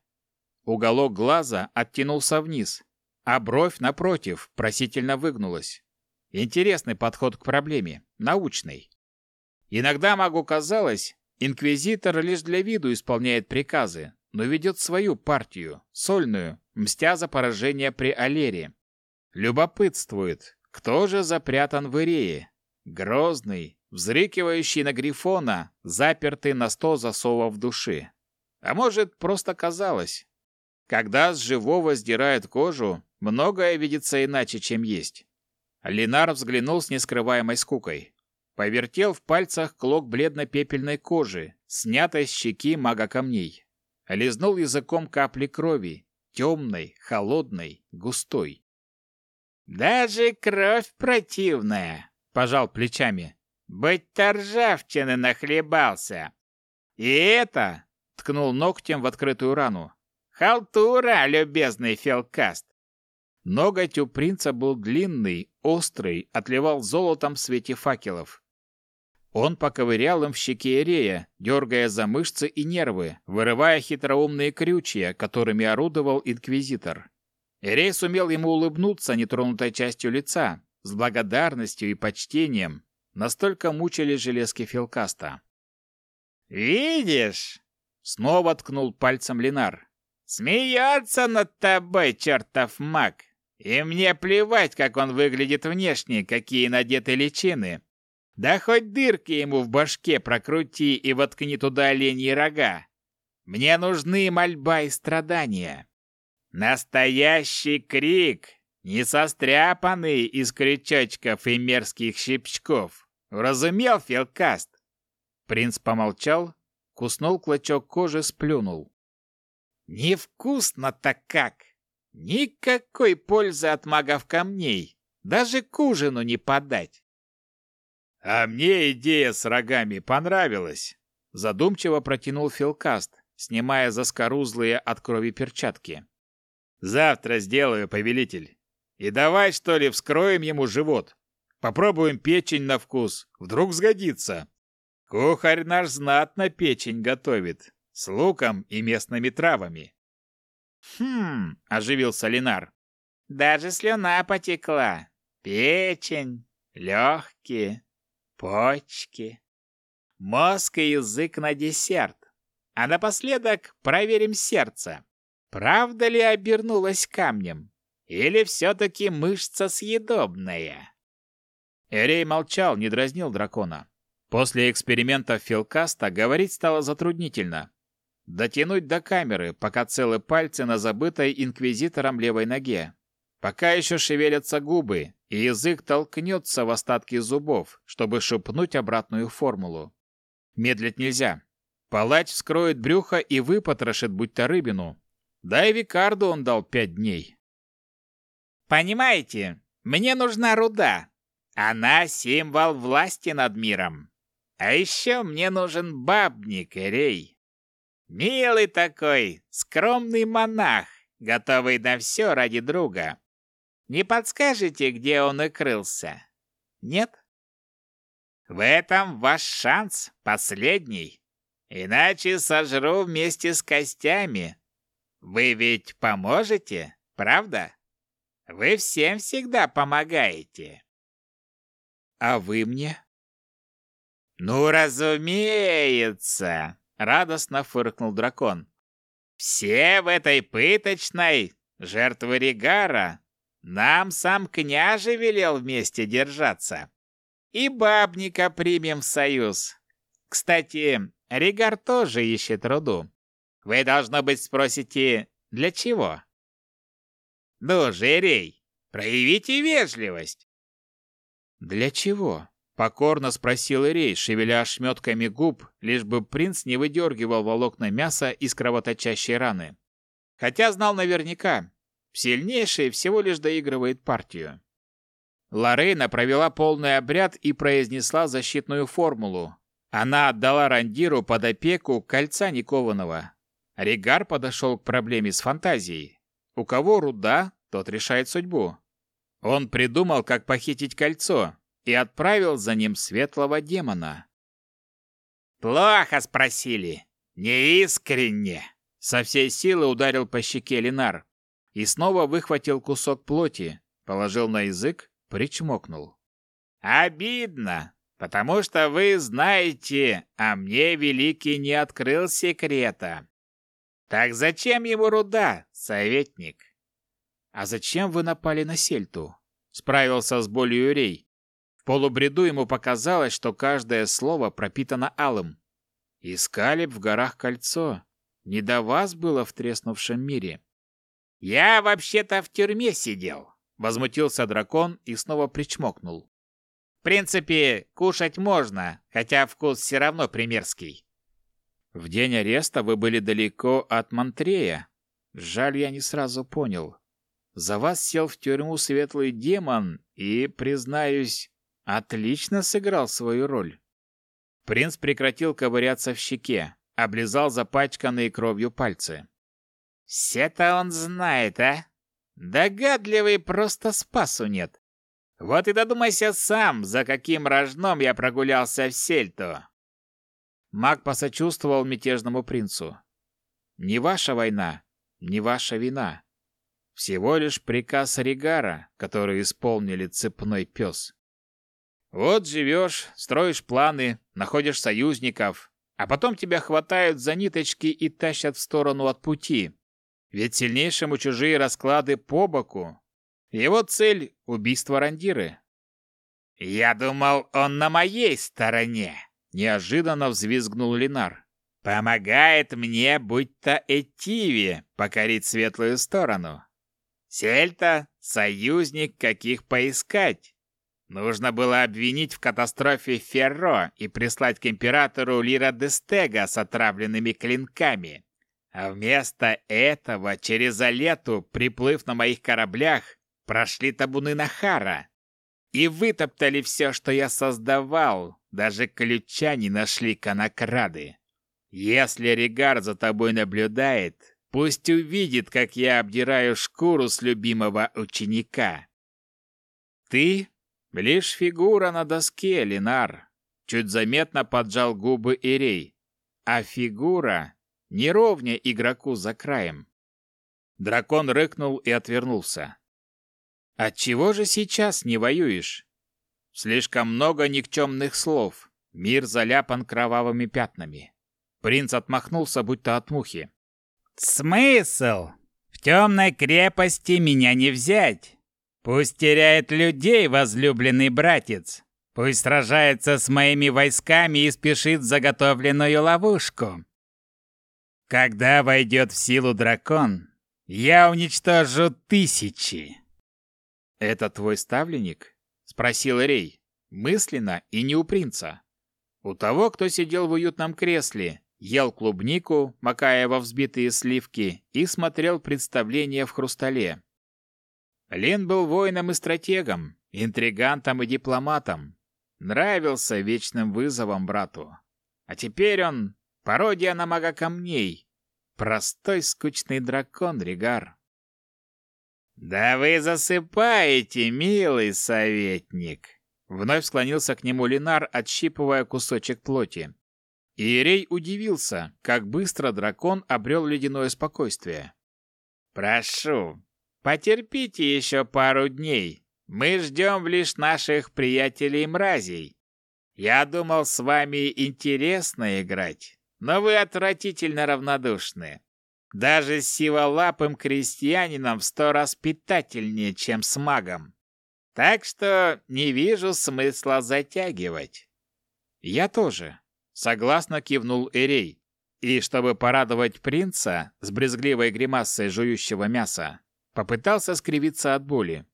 Уголок глаза оттянулся вниз, а бровь, напротив, просительно выгнулась. Интересный подход к проблеме, научный. Иногда магу казалось, инквизитор лишь для виду исполняет приказы, но ведет свою партию, сольную, мстя за поражение при Алере. Любопытствует, кто же запрятан в Ирее? Грозный, взрыкивающий на Грифона, запертый на сто засовов души. А может, просто казалось. Когда с живого сдирают кожу, многое видится иначе, чем есть. Ленар взглянул с нескрываемой скукой. Повертел в пальцах клок бледно-пепельной кожи, снятой с щеки мага камней. Лизнул языком капли крови, темной, холодной, густой. «Даже кровь противная!» — пожал плечами. «Быть торжавчины нахлебался!» «И это!» — ткнул ногтем в открытую рану. «Халтура, любезный Фелкаст! Ноготь у принца был длинный, острый, отливал золотом в свете факелов. Он поковырял им в щеке Эрея, дергая за мышцы и нервы, вырывая хитроумные крючья, которыми орудовал инквизитор. Эрей сумел ему улыбнуться нетронутой частью лица, с благодарностью и почтением. Настолько мучили железки Филкаста. «Видишь?» — снова ткнул пальцем Ленар. «Смеется над тобой, чертов маг! И мне плевать, как он выглядит внешне, какие надеты личины. Да хоть дырки ему в башке прокрути и воткни туда оленьи рога. Мне нужны мольба и страдания. Настоящий крик, не состряпанный из крючочков и мерзких щипчков. Разумел, Филкаст? Принц помолчал, куснул клочок кожи, сплюнул. Невкусно-то как! Никакой пользы от магов камней, даже к ужину не подать. А мне идея с рогами понравилась, задумчиво протянул Филкаст, снимая заскорузлые от крови перчатки. Завтра сделаю, повелитель. И давай, что ли, вскроем ему живот. Попробуем печень на вкус, вдруг сгодится. Кухарь наш знатно печень готовит, с луком и местными травами. Хм, оживился Ленар. Даже слюна потекла. Печень, легкие, почки, мозг и язык на десерт. А напоследок проверим сердце. Правда ли обернулось камнем? Или все-таки мышца съедобная? Эрей молчал, не дразнил дракона. После эксперимента Филкаста говорить стало затруднительно. Дотянуть до камеры, пока целы пальцы на забытой инквизитором левой ноге. Пока еще шевелятся губы, и язык толкнется в остатки зубов, чтобы шепнуть обратную формулу. Медлить нельзя. Палач вскроет брюхо и выпотрошит будто рыбину. Да и Викарду он дал пять дней. «Понимаете, мне нужна руда. Она символ власти над миром. А еще мне нужен бабник, Эрей. Милый такой, скромный монах, готовый на все ради друга. Не подскажете, где он укрылся? Нет? В этом ваш шанс, последний. Иначе сожру вместе с костями. Вы ведь поможете, правда? Вы всем всегда помогаете. А вы мне? Ну, разумеется. Радостно фыркнул дракон. «Все в этой пыточной жертвы Ригара. Нам сам княже велел вместе держаться. И бабника примем в союз. Кстати, Ригар тоже ищет руду. Вы, должно быть, спросите, для чего? Ну, Жерей, проявите вежливость. Для чего? Покорно спросил Ирей, шевеля ошметками губ, лишь бы принц не выдергивал волокна мяса из кровоточащей раны. Хотя знал наверняка, сильнейший всего лишь доигрывает партию. Лорейна провела полный обряд и произнесла защитную формулу. Она отдала Рандиру под опеку кольца никованного. Ригар подошел к проблеме с фантазией. У кого руда, тот решает судьбу. Он придумал, как похитить кольцо, и отправил за ним светлого демона. «Плохо спросили. Неискренне!» Со всей силы ударил по щеке Ленар и снова выхватил кусок плоти, положил на язык, причмокнул. «Обидно, потому что вы знаете, а мне Великий не открыл секрета. Так зачем ему руда, советник?» «А зачем вы напали на Сельту?» Справился с болью Рей, полубреду ему показалось, что каждое слово пропитано алым. Искали в горах кольцо. Не до вас было в треснувшем мире. «Я вообще-то в тюрьме сидел», — возмутился дракон и снова причмокнул. «В принципе, кушать можно, хотя вкус все равно примерский». «В день ареста вы были далеко от Монтрея. Жаль, я не сразу понял. За вас сел в тюрьму светлый демон и, признаюсь, Отлично сыграл свою роль. Принц прекратил ковыряться в щеке, облизал запачканные кровью пальцы. «Все-то он знает, а? Догадливый просто спасу нет. Вот и додумайся сам, за каким рожном я прогулялся в Сельту». Маг посочувствовал мятежному принцу. «Не ваша война, не ваша вина. Всего лишь приказ Ригара, который исполнили цепной пес. Вот живешь, строишь планы, находишь союзников, а потом тебя хватают за ниточки и тащат в сторону от пути. Ведь сильнейшему чужие расклады по боку. Его цель — убийство Рандиры. «Я думал, он на моей стороне!» — неожиданно взвизгнул Линар. «Помогает мне, будь-то Этиви, покорить светлую сторону. Сельта — союзник, каких поискать. Нужно было обвинить в катастрофе Ферро и прислать к императору Лира Дестега с отравленными клинками. А вместо этого через Алету, приплыв на моих кораблях, прошли табуны Нахара и вытоптали все, что я создавал. Даже ключа не нашли конокрады. Если Ригар за тобой наблюдает, пусть увидит, как я обдираю шкуру с любимого ученика. Ты Лишь фигура на доске, Линар. Чуть заметно поджал губы Ирей. А фигура не игроку за краем. Дракон рыкнул и отвернулся. Отчего же сейчас не воюешь? Слишком много никчемных слов. Мир заляпан кровавыми пятнами. Принц отмахнулся, будто от мухи. «Смысл? В темной крепости меня не взять. Пусть теряет людей возлюбленный братец. Пусть сражается с моими войсками и спешит в заготовленную ловушку. Когда войдет в силу дракон, я уничтожу тысячи. Это твой ставленник? Спросил Рей, мысленно и не у принца. У того, кто сидел в уютном кресле, ел клубнику, макая во взбитые сливки, и смотрел представление в хрустале. Лин был воином и стратегом, интригантом и дипломатом. Нравился вечным вызовом брату. А теперь он пародия на мага камней. Простой скучный дракон, Ригар. «Да вы засыпаете, милый советник!» Вновь склонился к нему Линар, отщипывая кусочек плоти. Иерей удивился, как быстро дракон обрел ледяное спокойствие. «Прошу, Потерпите еще пару дней. Мы ждем лишь наших приятелей-мразей. Я думал, с вами интересно играть, но вы отвратительно равнодушны. Даже с сиволапым крестьянином в сто раз питательнее, чем с магом. Так что не вижу смысла затягивать. Я тоже, согласно кивнул Эрей. И чтобы порадовать принца с брезгливой гримасой жующего мяса, Попытался скривиться от боли.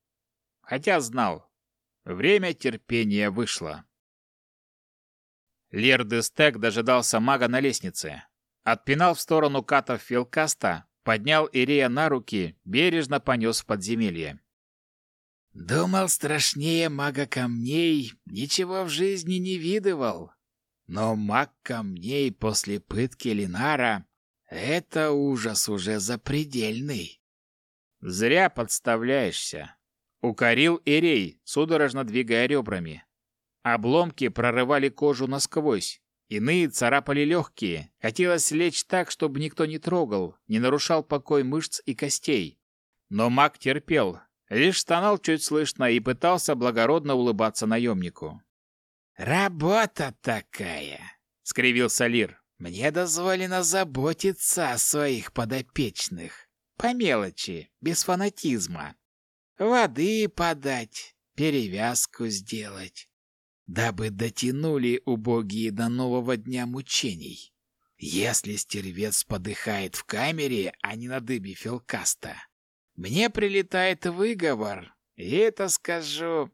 Хотя знал. Время терпения вышло. Лер Дестек дожидался мага на лестнице. Отпинал в сторону катов филкаста, поднял Ирея на руки, бережно понес в подземелье. «Думал, страшнее мага камней, ничего в жизни не видывал. Но маг камней после пытки Линара — это ужас уже запредельный». «Зря подставляешься», — укорил Эрей, судорожно двигая ребрами. Обломки прорывали кожу насквозь, иные царапали легкие. Хотелось лечь так, чтобы никто не трогал, не нарушал покой мышц и костей. Но маг терпел, лишь стонал чуть слышно и пытался благородно улыбаться наемнику. «Работа такая!» — скривился Лир. «Мне дозволено заботиться о своих подопечных. По мелочи, без фанатизма. Воды подать, перевязку сделать, дабы дотянули убогие до нового дня мучений. Если стервец подыхает в камере, а не на дыбе филкаста, мне прилетает выговор, и это, скажу,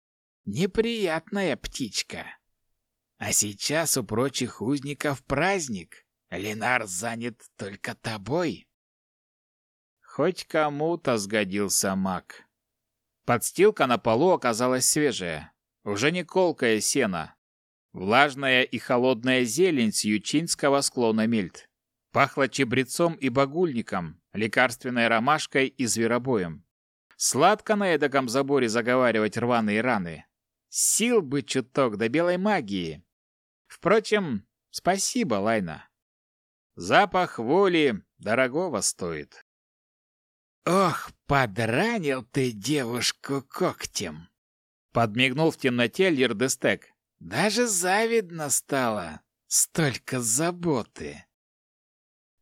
неприятная птичка. А сейчас у прочих узников праздник. Ленар занят только тобой. Хоть кому-то сгодился маг. Подстилка на полу оказалась свежая, уже не колкое сено. Влажная и холодная зелень с ючинского склона мельт. Пахло чебрецом и багульником, лекарственной ромашкой и зверобоем. Сладко на эдаком заборе заговаривать рваные раны. Сил бы чуток до белой магии. Впрочем, спасибо, Лайна. Запах воли дорогого стоит. Ох, подранил ты девушку когтем. Подмигнул в темноте Лирдестек. Даже завидно стало. Столько заботы.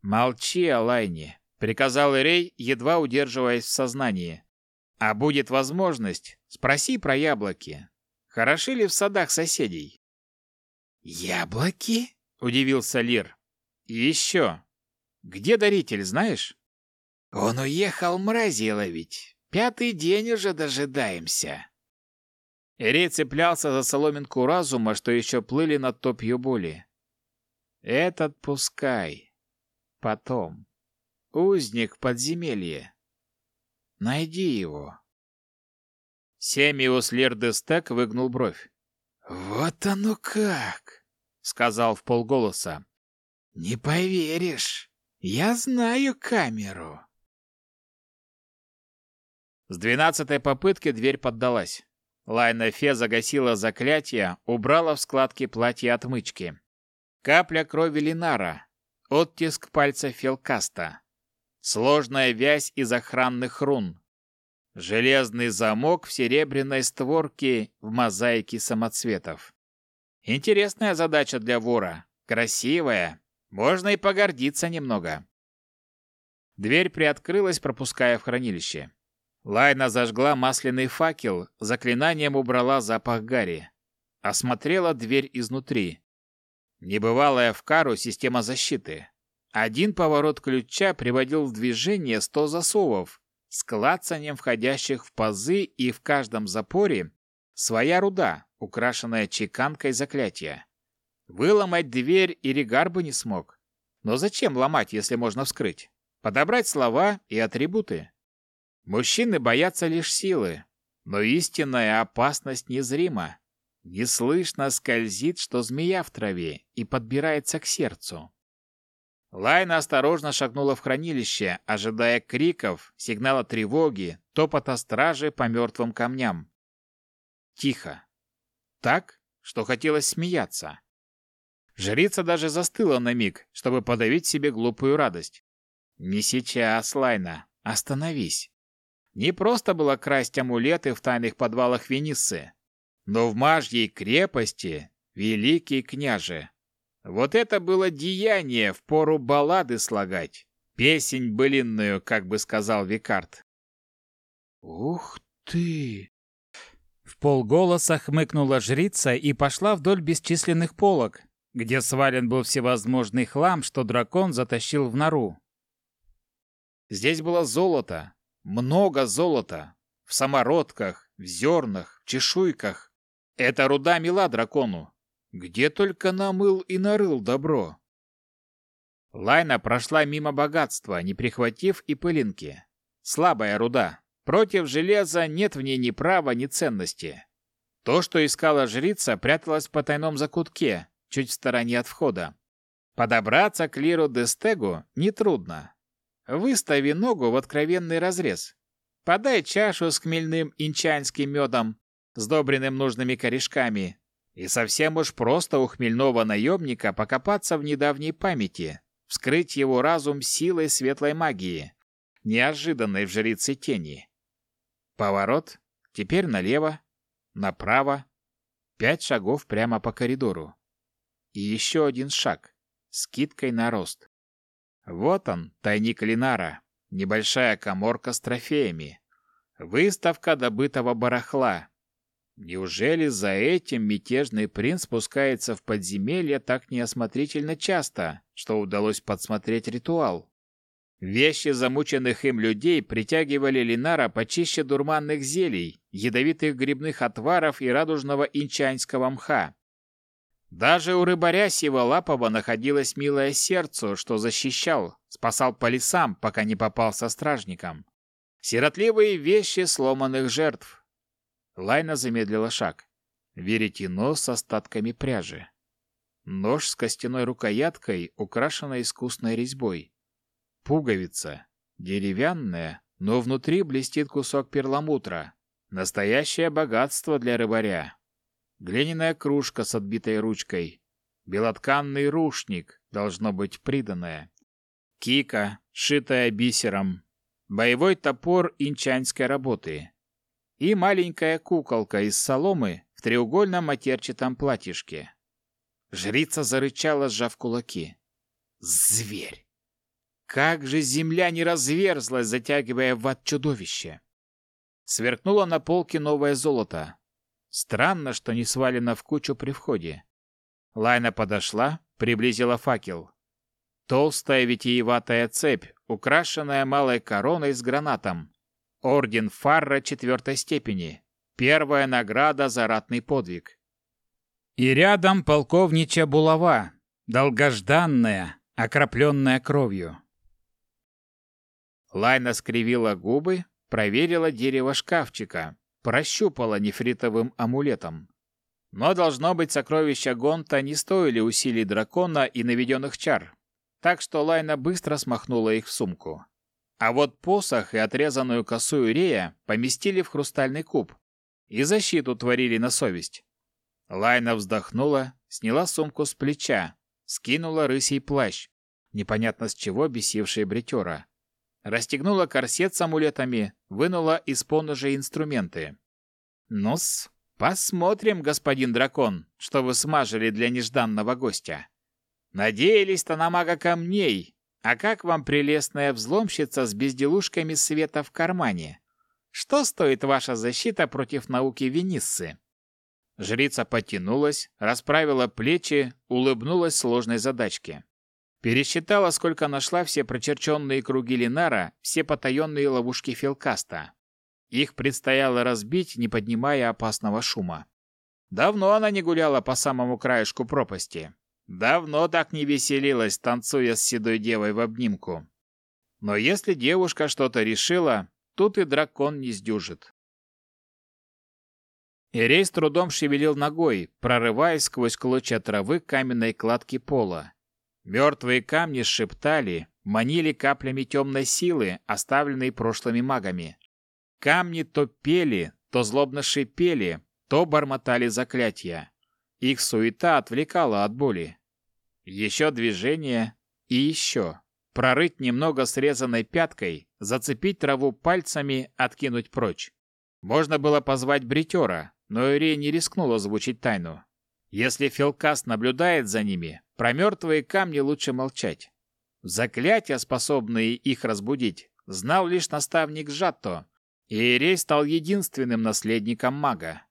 Молчи, Алайни, приказал Ирей, едва удерживаясь в сознании. А будет возможность, спроси про яблоки. Хороши ли в садах соседей? Яблоки? удивился Лир. Еще. Где даритель, знаешь? Он уехал мрази ловить. Пятый день уже дожидаемся. Ирей цеплялся за соломинку разума, что еще плыли над топью боли. Этот пускай. Потом. Узник в подземелье. Найди его. Семиус Лердестек выгнул бровь. «Вот оно как!» — сказал в полголоса. «Не поверишь, я знаю камеру». С двенадцатой попытки дверь поддалась. Лайна Фе загасила заклятие, убрала в складки платья отмычки. Капля крови Линара, оттиск пальца Фелкаста, сложная вязь из охранных рун, железный замок в серебряной створке в мозаике самоцветов. Интересная задача для вора, красивая, можно и погордиться немного. Дверь приоткрылась, пропуская в хранилище. Лайна зажгла масляный факел, заклинанием убрала запах гари. Осмотрела дверь изнутри. Небывалая в кару система защиты. Один поворот ключа приводил в движение сто засовов, с клацанием входящих в пазы и в каждом запоре своя руда, украшенная чеканкой заклятия. Выломать дверь и Ригар бы не смог. Но зачем ломать, если можно вскрыть? Подобрать слова и атрибуты. Мужчины боятся лишь силы, но истинная опасность незрима. Неслышно скользит, что змея в траве, и подбирается к сердцу. Лайна осторожно шагнула в хранилище, ожидая криков, сигнала тревоги, топота стражи по мертвым камням. Тихо. Так, что хотелось смеяться. Жрица даже застыла на миг, чтобы подавить в себе глупую радость. «Не сейчас, Лайна. Остановись. Не просто было красть амулеты в тайных подвалах Венессы, но в мажьей крепости великий княже. Вот это было деяние в пору баллады слагать, песень былинную, как бы сказал Викард. «Ух ты!» В полголоса хмыкнула жрица и пошла вдоль бесчисленных полок, где свален был всевозможный хлам, что дракон затащил в нору. Здесь было золото, много золота. В самородках, в зернах, в чешуйках. Эта руда мила дракону. Где только намыл и нарыл добро. Лайна прошла мимо богатства, не прихватив и пылинки. Слабая руда. Против железа нет в ней ни права, ни ценности. То, что искала жрица, пряталось в потайном закутке, чуть в стороне от входа. Подобраться к Лиру Дестегу нетрудно. Выстави ногу в откровенный разрез. Подай чашу с хмельным инчанским медом, сдобренным нужными корешками, и совсем уж просто у хмельного наемника покопаться в недавней памяти, вскрыть его разум силой светлой магии, неожиданной в жрице тени. Поворот, теперь налево, направо, пять шагов прямо по коридору. И еще один шаг, скидкой на рост. Вот он, тайник Линара, небольшая коморка с трофеями. Выставка добытого барахла. Неужели за этим мятежный принц спускается в подземелье так неосмотрительно часто, что удалось подсмотреть ритуал? Вещи замученных им людей притягивали Линара почище дурманных зелий, ядовитых грибных отваров и радужного инчанского мха. Даже у рыбаря Сиволапова находилось милое сердце, что защищал, спасал по лесам, пока не попал со стражником. Сиротливые вещи сломанных жертв. Лайна замедлила шаг. Веретено с остатками пряжи. Нож с костяной рукояткой, украшенной искусной резьбой. Пуговица. Деревянная, но внутри блестит кусок перламутра. Настоящее богатство для рыбаря глиняная кружка с отбитой ручкой, белотканный рушник, должно быть приданное, кика, шитая бисером, боевой топор инчанской работы и маленькая куколка из соломы в треугольном матерчатом платьишке. Жрица зарычала, сжав кулаки. Зверь! Как же земля не разверзлась, затягивая в ад чудовище! Сверкнуло на полке новое золото. Странно, что не свалено в кучу при входе. Лайна подошла, приблизила факел. Толстая витиеватая цепь, украшенная малой короной с гранатом. Орден Фарра четвертой степени. Первая награда за ратный подвиг. И рядом полковничья булава, долгожданная, окропленная кровью. Лайна скривила губы, проверила дерево шкафчика, прощупала нефритовым амулетом. Но, должно быть, сокровища Гонта не стоили усилий дракона и наведенных чар, так что Лайна быстро смахнула их в сумку. А вот посох и отрезанную косу Ирея поместили в хрустальный куб и защиту творили на совесть. Лайна вздохнула, сняла сумку с плеча, скинула рысий плащ, непонятно с чего бесивший бретера. Расстегнула корсет с амулетами, вынула из поножа инструменты. «Ну-с, посмотрим, господин дракон, что вы смажили для нежданного гостя. Надеялись-то на мага камней, а как вам прелестная взломщица с безделушками света в кармане? Что стоит ваша защита против науки Вениссы?» Жрица потянулась, расправила плечи, улыбнулась сложной задачке. Пересчитала, сколько нашла все прочерченные круги Линара, все потаенные ловушки Филкаста. Их предстояло разбить, не поднимая опасного шума. Давно она не гуляла по самому краешку пропасти. Давно так не веселилась, танцуя с седой девой в обнимку. Но если девушка что-то решила, тут и дракон не сдюжит. Ирей с трудом шевелил ногой, прорываясь сквозь клочья травы каменной кладки пола. Мертвые камни шептали, манили каплями темной силы, оставленной прошлыми магами. Камни то пели, то злобно шипели, то бормотали заклятия. Их суета отвлекала от боли. Еще движение и еще. Прорыть немного срезанной пяткой, зацепить траву пальцами, откинуть прочь. Можно было позвать бритера, но Ирия не рискнула звучить тайну. Если Филкас наблюдает за ними, про мертвые камни лучше молчать. Заклятия, способные их разбудить, знал лишь наставник Жатто, и Ирей стал единственным наследником мага.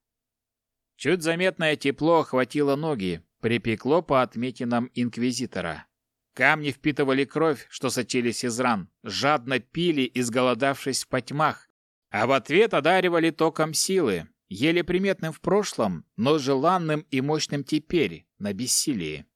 Чуть заметное тепло охватило ноги, припекло по отметинам инквизитора. Камни впитывали кровь, что сочились из ран, жадно пили, изголодавшись в потьмах, а в ответ одаривали током силы, еле приметным в прошлом, но желанным и мощным теперь, на бессилии.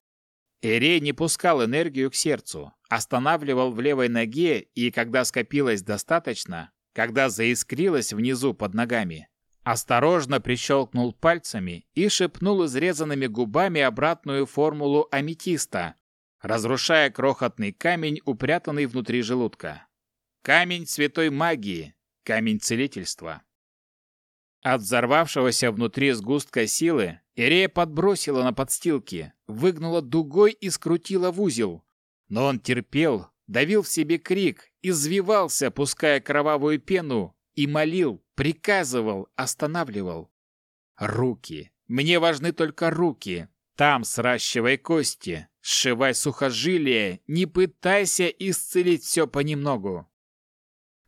Эрей не пускал энергию к сердцу, останавливал в левой ноге и, когда скопилось достаточно, когда заискрилось внизу под ногами, осторожно прищелкнул пальцами и шепнул изрезанными губами обратную формулу аметиста, разрушая крохотный камень, упрятанный внутри желудка. Камень святой магии, камень целительства. От взорвавшегося внутри сгустка силы Ирея подбросила на подстилки, выгнула дугой и скрутила в узел. Но он терпел, давил в себе крик, извивался, пуская кровавую пену, и молил, приказывал, останавливал. «Руки! Мне важны только руки! Там сращивай кости, сшивай сухожилия, не пытайся исцелить все понемногу!»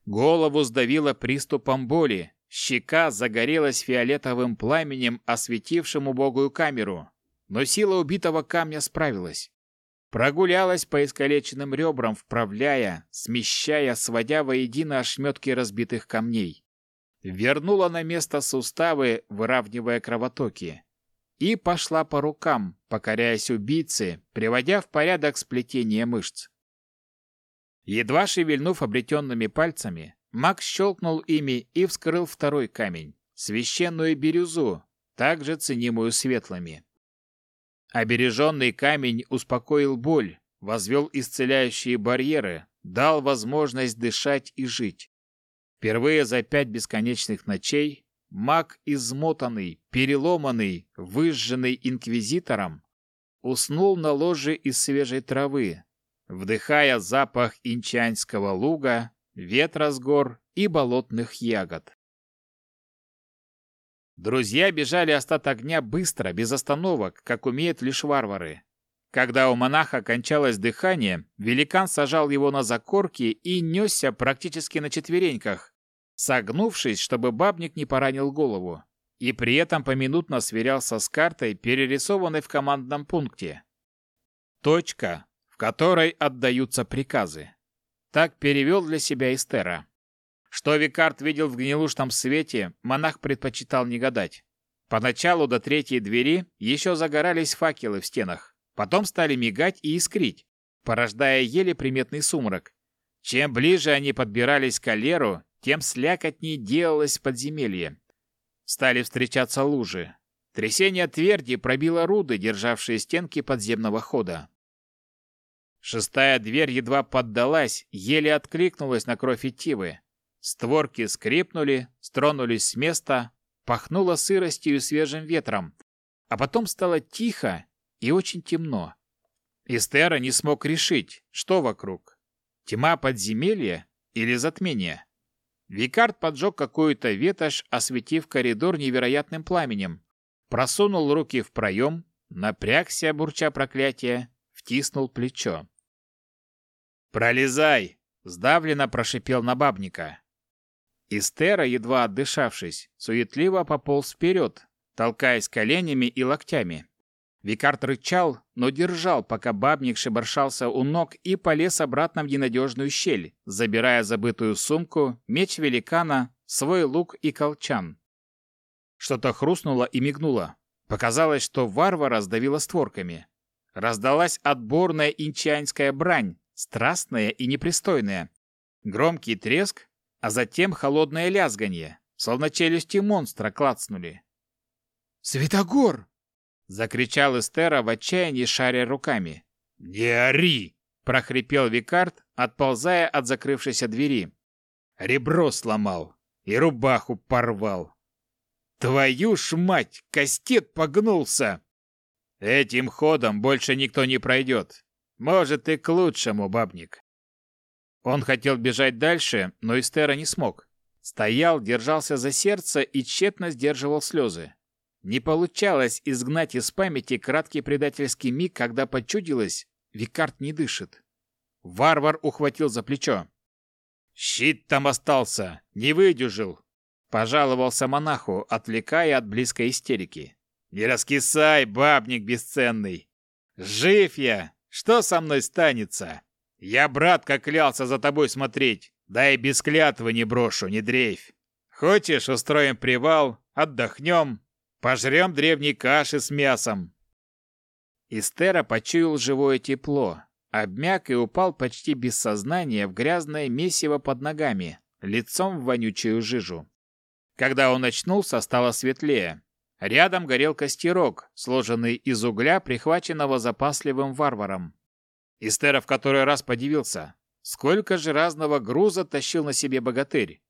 Голову сдавило приступом боли, Щека загорелась фиолетовым пламенем, осветившим убогую камеру, но сила убитого камня справилась. Прогулялась по искалеченным ребрам, вправляя, смещая, сводя воедино ошметки разбитых камней. Вернула на место суставы, выравнивая кровотоки. И пошла по рукам, покоряясь убийце, приводя в порядок сплетение мышц. Едва шевельнув обретенными пальцами, Макс щелкнул ими и вскрыл второй камень, священную бирюзу, также ценимую светлыми. Обереженный камень успокоил боль, возвел исцеляющие барьеры, дал возможность дышать и жить. Впервые за пять бесконечных ночей маг, измотанный, переломанный, выжженный инквизитором, уснул на ложе из свежей травы, вдыхая запах инчанского луга, ветра с гор и болотных ягод. Друзья бежали остаток дня быстро, без остановок, как умеют лишь варвары. Когда у монаха кончалось дыхание, великан сажал его на закорки и несся практически на четвереньках, согнувшись, чтобы бабник не поранил голову, и при этом поминутно сверялся с картой, перерисованной в командном пункте. Точка, в которой отдаются приказы. Так перевел для себя Эстера. Что Викард видел в гнилушном свете, монах предпочитал не гадать. Поначалу до третьей двери еще загорались факелы в стенах. Потом стали мигать и искрить, порождая еле приметный сумрак. Чем ближе они подбирались к Алеру, тем слякотней делалось подземелье. Стали встречаться лужи. Трясение тверди пробило руды, державшие стенки подземного хода. Шестая дверь едва поддалась, еле откликнулась на кровь Итивы. Створки скрипнули, стронулись с места, пахнуло сыростью и свежим ветром. А потом стало тихо и очень темно. Истера не смог решить, что вокруг. Тьма подземелья или затмение. Викард поджег какую-то ветошь, осветив коридор невероятным пламенем. Просунул руки в проем, напрягся, бурча проклятие, втиснул плечо. «Пролезай!» — сдавленно прошипел на бабника. Истера, едва отдышавшись, суетливо пополз вперед, толкаясь коленями и локтями. Викард рычал, но держал, пока бабник шебаршался у ног и полез обратно в ненадежную щель, забирая забытую сумку, меч великана, свой лук и колчан. Что-то хрустнуло и мигнуло. Показалось, что варвара сдавила створками. Раздалась отборная инчанская брань, страстная и непристойная. Громкий треск, а затем холодное лязганье, словно челюсти монстра клацнули. «Светогор!» Закричал Эстера в отчаянии, шаря руками. «Не ори!» – прохрипел Викард, отползая от закрывшейся двери. «Ребро сломал и рубаху порвал. Твою ж мать, кастет погнулся!» «Этим ходом больше никто не пройдет. Может, и к лучшему, бабник». Он хотел бежать дальше, но Эстера не смог. Стоял, держался за сердце и тщетно сдерживал слезы. Не получалось изгнать из памяти краткий предательский миг, когда почудилось, Викард не дышит. Варвар ухватил за плечо. «Щит там остался, не выдюжил!» Пожаловался монаху, отвлекая от близкой истерики. «Не раскисай, бабник бесценный! Жив я! Что со мной станется? Я, брат, как клялся за тобой смотреть, да и без клятвы не брошу, не дрейфь! Хочешь, устроим привал, отдохнем, Пожрем древней каши с мясом. Истера почуял живое тепло, обмяк и упал почти без сознания в грязное месиво под ногами, лицом в вонючую жижу. Когда он очнулся, стало светлее. Рядом горел костерок, сложенный из угля, прихваченного запасливым варваром. Истера в который раз подивился, сколько же разного груза тащил на себе богатырь.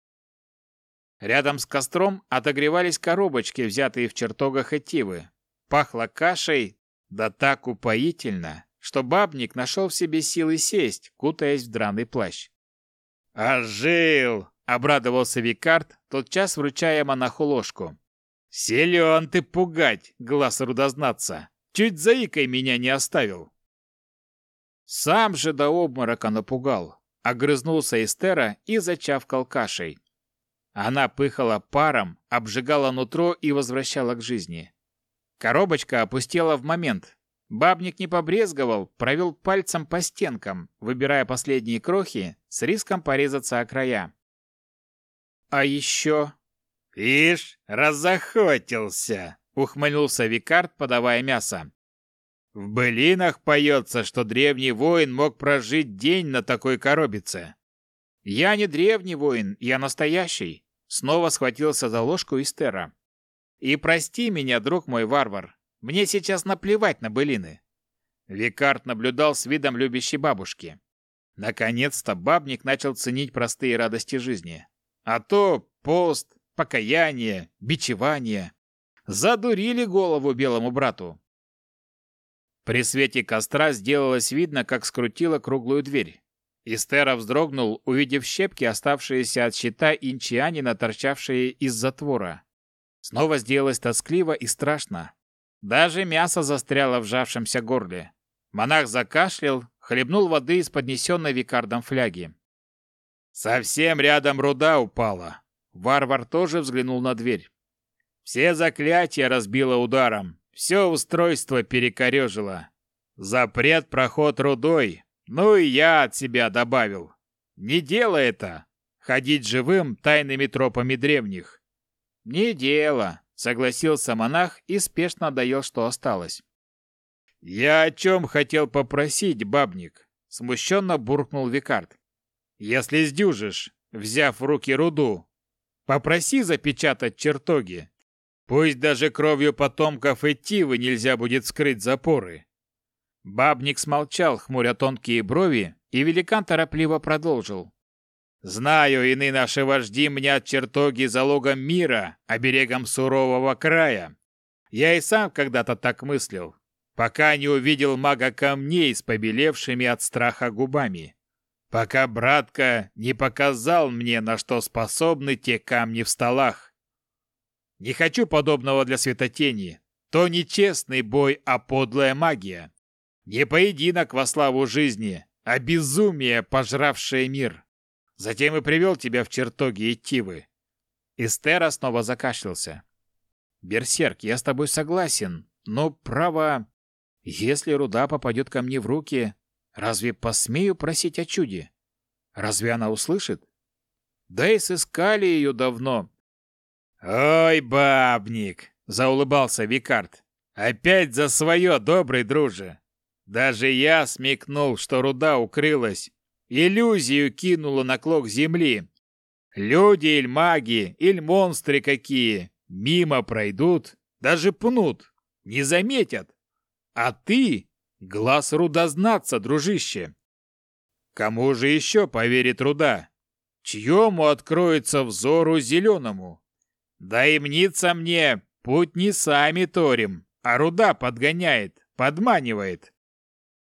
Рядом с костром отогревались коробочки, взятые в чертогах Этивы. Пахло кашей, да так упоительно, что бабник нашел в себе силы сесть, кутаясь в драный плащ. «Ожил!» — обрадовался Викард, тотчас вручая монаху ложку. «Силен ты пугать, глаз рудознаться! Чуть заикой меня не оставил!» Сам же до обморока напугал, огрызнулся Эстера и зачавкал кашей. Она пыхала паром, обжигала нутро и возвращала к жизни. Коробочка опустела в момент. Бабник не побрезговал, провел пальцем по стенкам, выбирая последние крохи, с риском порезаться о края. А еще... «Ишь, разохотился!» — ухмыльнулся Викард, подавая мясо. «В былинах поется, что древний воин мог прожить день на такой коробице». «Я не древний воин, я настоящий. Снова схватился за ложку Истера. «И прости меня, друг мой варвар, мне сейчас наплевать на былины». Викард наблюдал с видом любящей бабушки. Наконец-то бабник начал ценить простые радости жизни. А то пост, покаяние, бичевание. Задурили голову белому брату. При свете костра сделалось видно, как скрутила круглую дверь. Истера вздрогнул, увидев щепки, оставшиеся от щита инчианина, торчавшие из затвора. Снова сделалось тоскливо и страшно. Даже мясо застряло в сжавшемся горле. Монах закашлял, хлебнул воды из поднесенной викардом фляги. Совсем рядом руда упала. Варвар тоже взглянул на дверь. Все заклятия разбило ударом, все устройство перекорежило. Запрет проход рудой, ну и я от себя добавил. Не дело это, ходить живым тайными тропами древних. Не дело, согласился монах и спешно доел, что осталось. Я о чем хотел попросить, бабник? Смущенно буркнул Викард. Если сдюжишь, взяв в руки руду, попроси запечатать чертоги. Пусть даже кровью потомков Этивы нельзя будет скрыть запоры. Бабник смолчал, хмуря тонкие брови, и великан торопливо продолжил. «Знаю, иные наши вожди мнят чертоги залогом мира, оберегом сурового края. Я и сам когда-то так мыслил, пока не увидел мага камней с побелевшими от страха губами. Пока братка не показал мне, на что способны те камни в столах. Не хочу подобного для светотени. То не честный бой, а подлая магия. Не поединок во славу жизни, а безумие, пожравшее мир. Затем и привел тебя в чертоги Итивы. Истера снова закашлялся. Берсерк, я с тобой согласен, но право... Если руда попадет ко мне в руки, разве посмею просить о чуде? Разве она услышит? Да и сыскали ее давно. «Ой, бабник!» — заулыбался Викард. «Опять за свое, добрый друже! Даже я смекнул, что руда укрылась. Иллюзию кинула на клок земли. Люди или маги, или монстры какие, мимо пройдут, даже пнут, не заметят. А ты — глаз рудознаться, дружище. Кому же еще поверит руда? Чьему откроется взору зеленому? Да и мнится мне, путь не сами торим, а руда подгоняет, подманивает.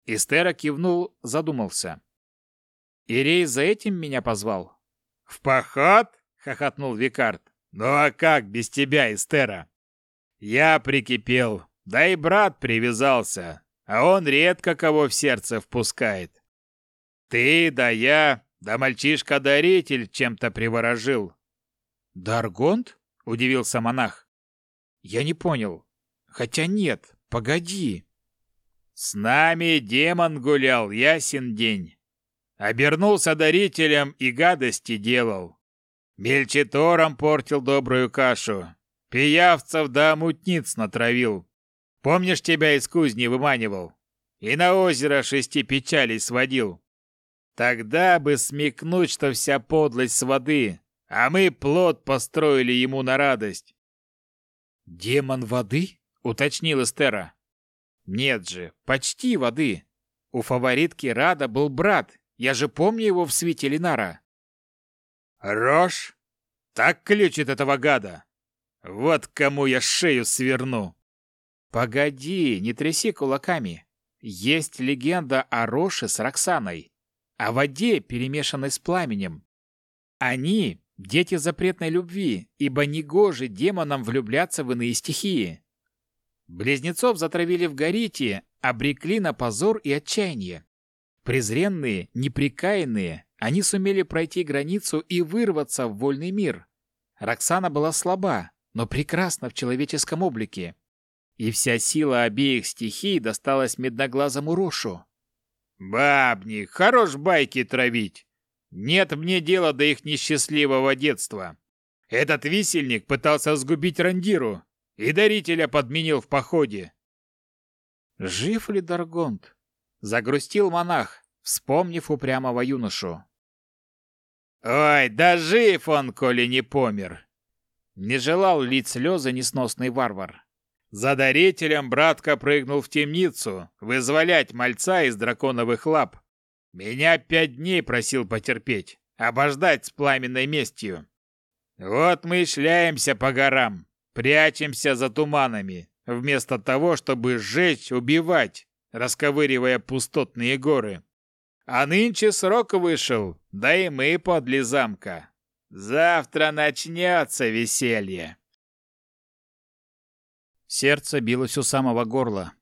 Истера кивнул, задумался. «Ирей за этим меня позвал?» «В поход?» — хохотнул Викард. «Ну а как без тебя, Истера?» «Я прикипел, да и брат привязался, а он редко кого в сердце впускает. Ты, да я, да мальчишка-даритель чем-то приворожил». «Даргонт?» — удивился монах. «Я не понял. Хотя нет, погоди, с нами демон гулял, ясен день. Обернулся дарителем и гадости делал. Мельчитором портил добрую кашу. Пиявцев да мутниц натравил. Помнишь, тебя из кузни выманивал? И на озеро шести печалей сводил. Тогда бы смекнуть, что вся подлость с воды, а мы плод построили ему на радость. «Демон воды?» — уточнил Эстера. Нет же, почти воды. У фаворитки Рада был брат. Я же помню его в свете Линара. Рожь? Так ключит этого гада. Вот кому я шею сверну. Погоди, не тряси кулаками. Есть легенда о Роше с Роксаной. О воде, перемешанной с пламенем. Они — дети запретной любви, ибо негоже демонам влюбляться в иные стихии. Близнецов затравили в Горите, обрекли на позор и отчаяние. Презренные, неприкаянные, они сумели пройти границу и вырваться в вольный мир. Роксана была слаба, но прекрасна в человеческом облике. И вся сила обеих стихий досталась медноглазому Рошу. «Бабник, хорош байки травить! Нет мне дела до их несчастливого детства. Этот висельник пытался сгубить Рандиру, и дарителя подменил в походе. Жив ли Даргонт? Загрустил монах, вспомнив упрямого юношу. Ой, да жив он, коли не помер. Не желал лить слезы несносный варвар. За дарителем братка прыгнул в темницу, вызволять мальца из драконовых лап. Меня пять дней просил потерпеть, обождать с пламенной местью. Вот мы и шляемся по горам, Прячемся за туманами, вместо того, чтобы сжечь, убивать, расковыривая пустотные горы. А нынче срок вышел, да и мы подле замка. Завтра начнется веселье. Сердце билось у самого горла.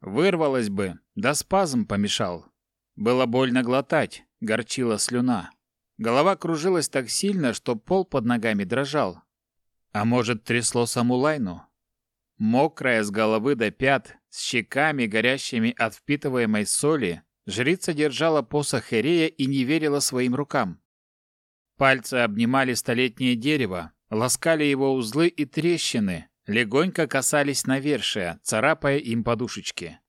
Вырвалось бы, да спазм помешал. Было больно глотать, горчила слюна. Голова кружилась так сильно, что пол под ногами дрожал. А может, трясло саму лайну? Мокрая с головы до пят, с щеками, горящими от впитываемой соли, жрица держала посох Эрея и не верила своим рукам. Пальцы обнимали столетнее дерево, ласкали его узлы и трещины, легонько касались навершия, царапая им подушечки.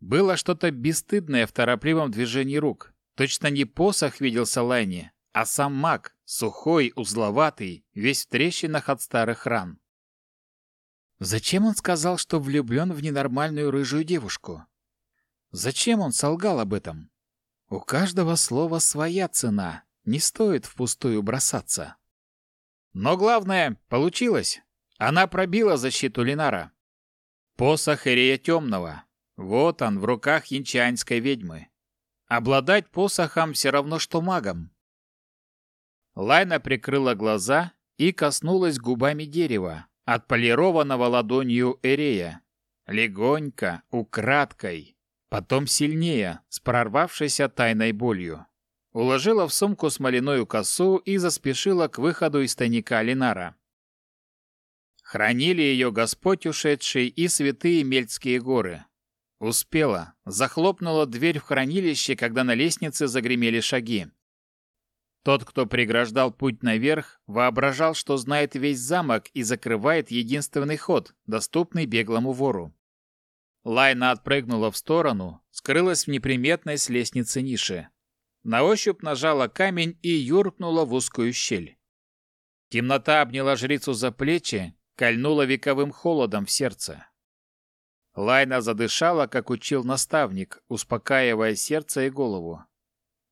Было что-то бесстыдное в торопливом движении рук. Точно не посох виделся Лайне, а сам маг, сухой, узловатый, весь в трещинах от старых ран. Зачем он сказал, что влюблен в ненормальную рыжую девушку? Зачем он солгал об этом? У каждого слова своя цена, не стоит впустую бросаться. Но главное, получилось. Она пробила защиту Линара. Посох Ирея Темного. Вот он в руках янчанской ведьмы. Обладать посохом все равно, что магом. Лайна прикрыла глаза и коснулась губами дерева, отполированного ладонью Эрея. Легонько, украдкой, потом сильнее, с прорвавшейся тайной болью. Уложила в сумку смоляную косу и заспешила к выходу из тайника Линара. Хранили ее Господь ушедший и святые Мельтские горы. Успела, захлопнула дверь в хранилище, когда на лестнице загремели шаги. Тот, кто преграждал путь наверх, воображал, что знает весь замок и закрывает единственный ход, доступный беглому вору. Лайна отпрыгнула в сторону, скрылась в неприметной с лестницы нише. На ощупь нажала камень и юркнула в узкую щель. Темнота обняла жрицу за плечи, кольнуло вековым холодом в сердце. Лайна задышала, как учил наставник, успокаивая сердце и голову.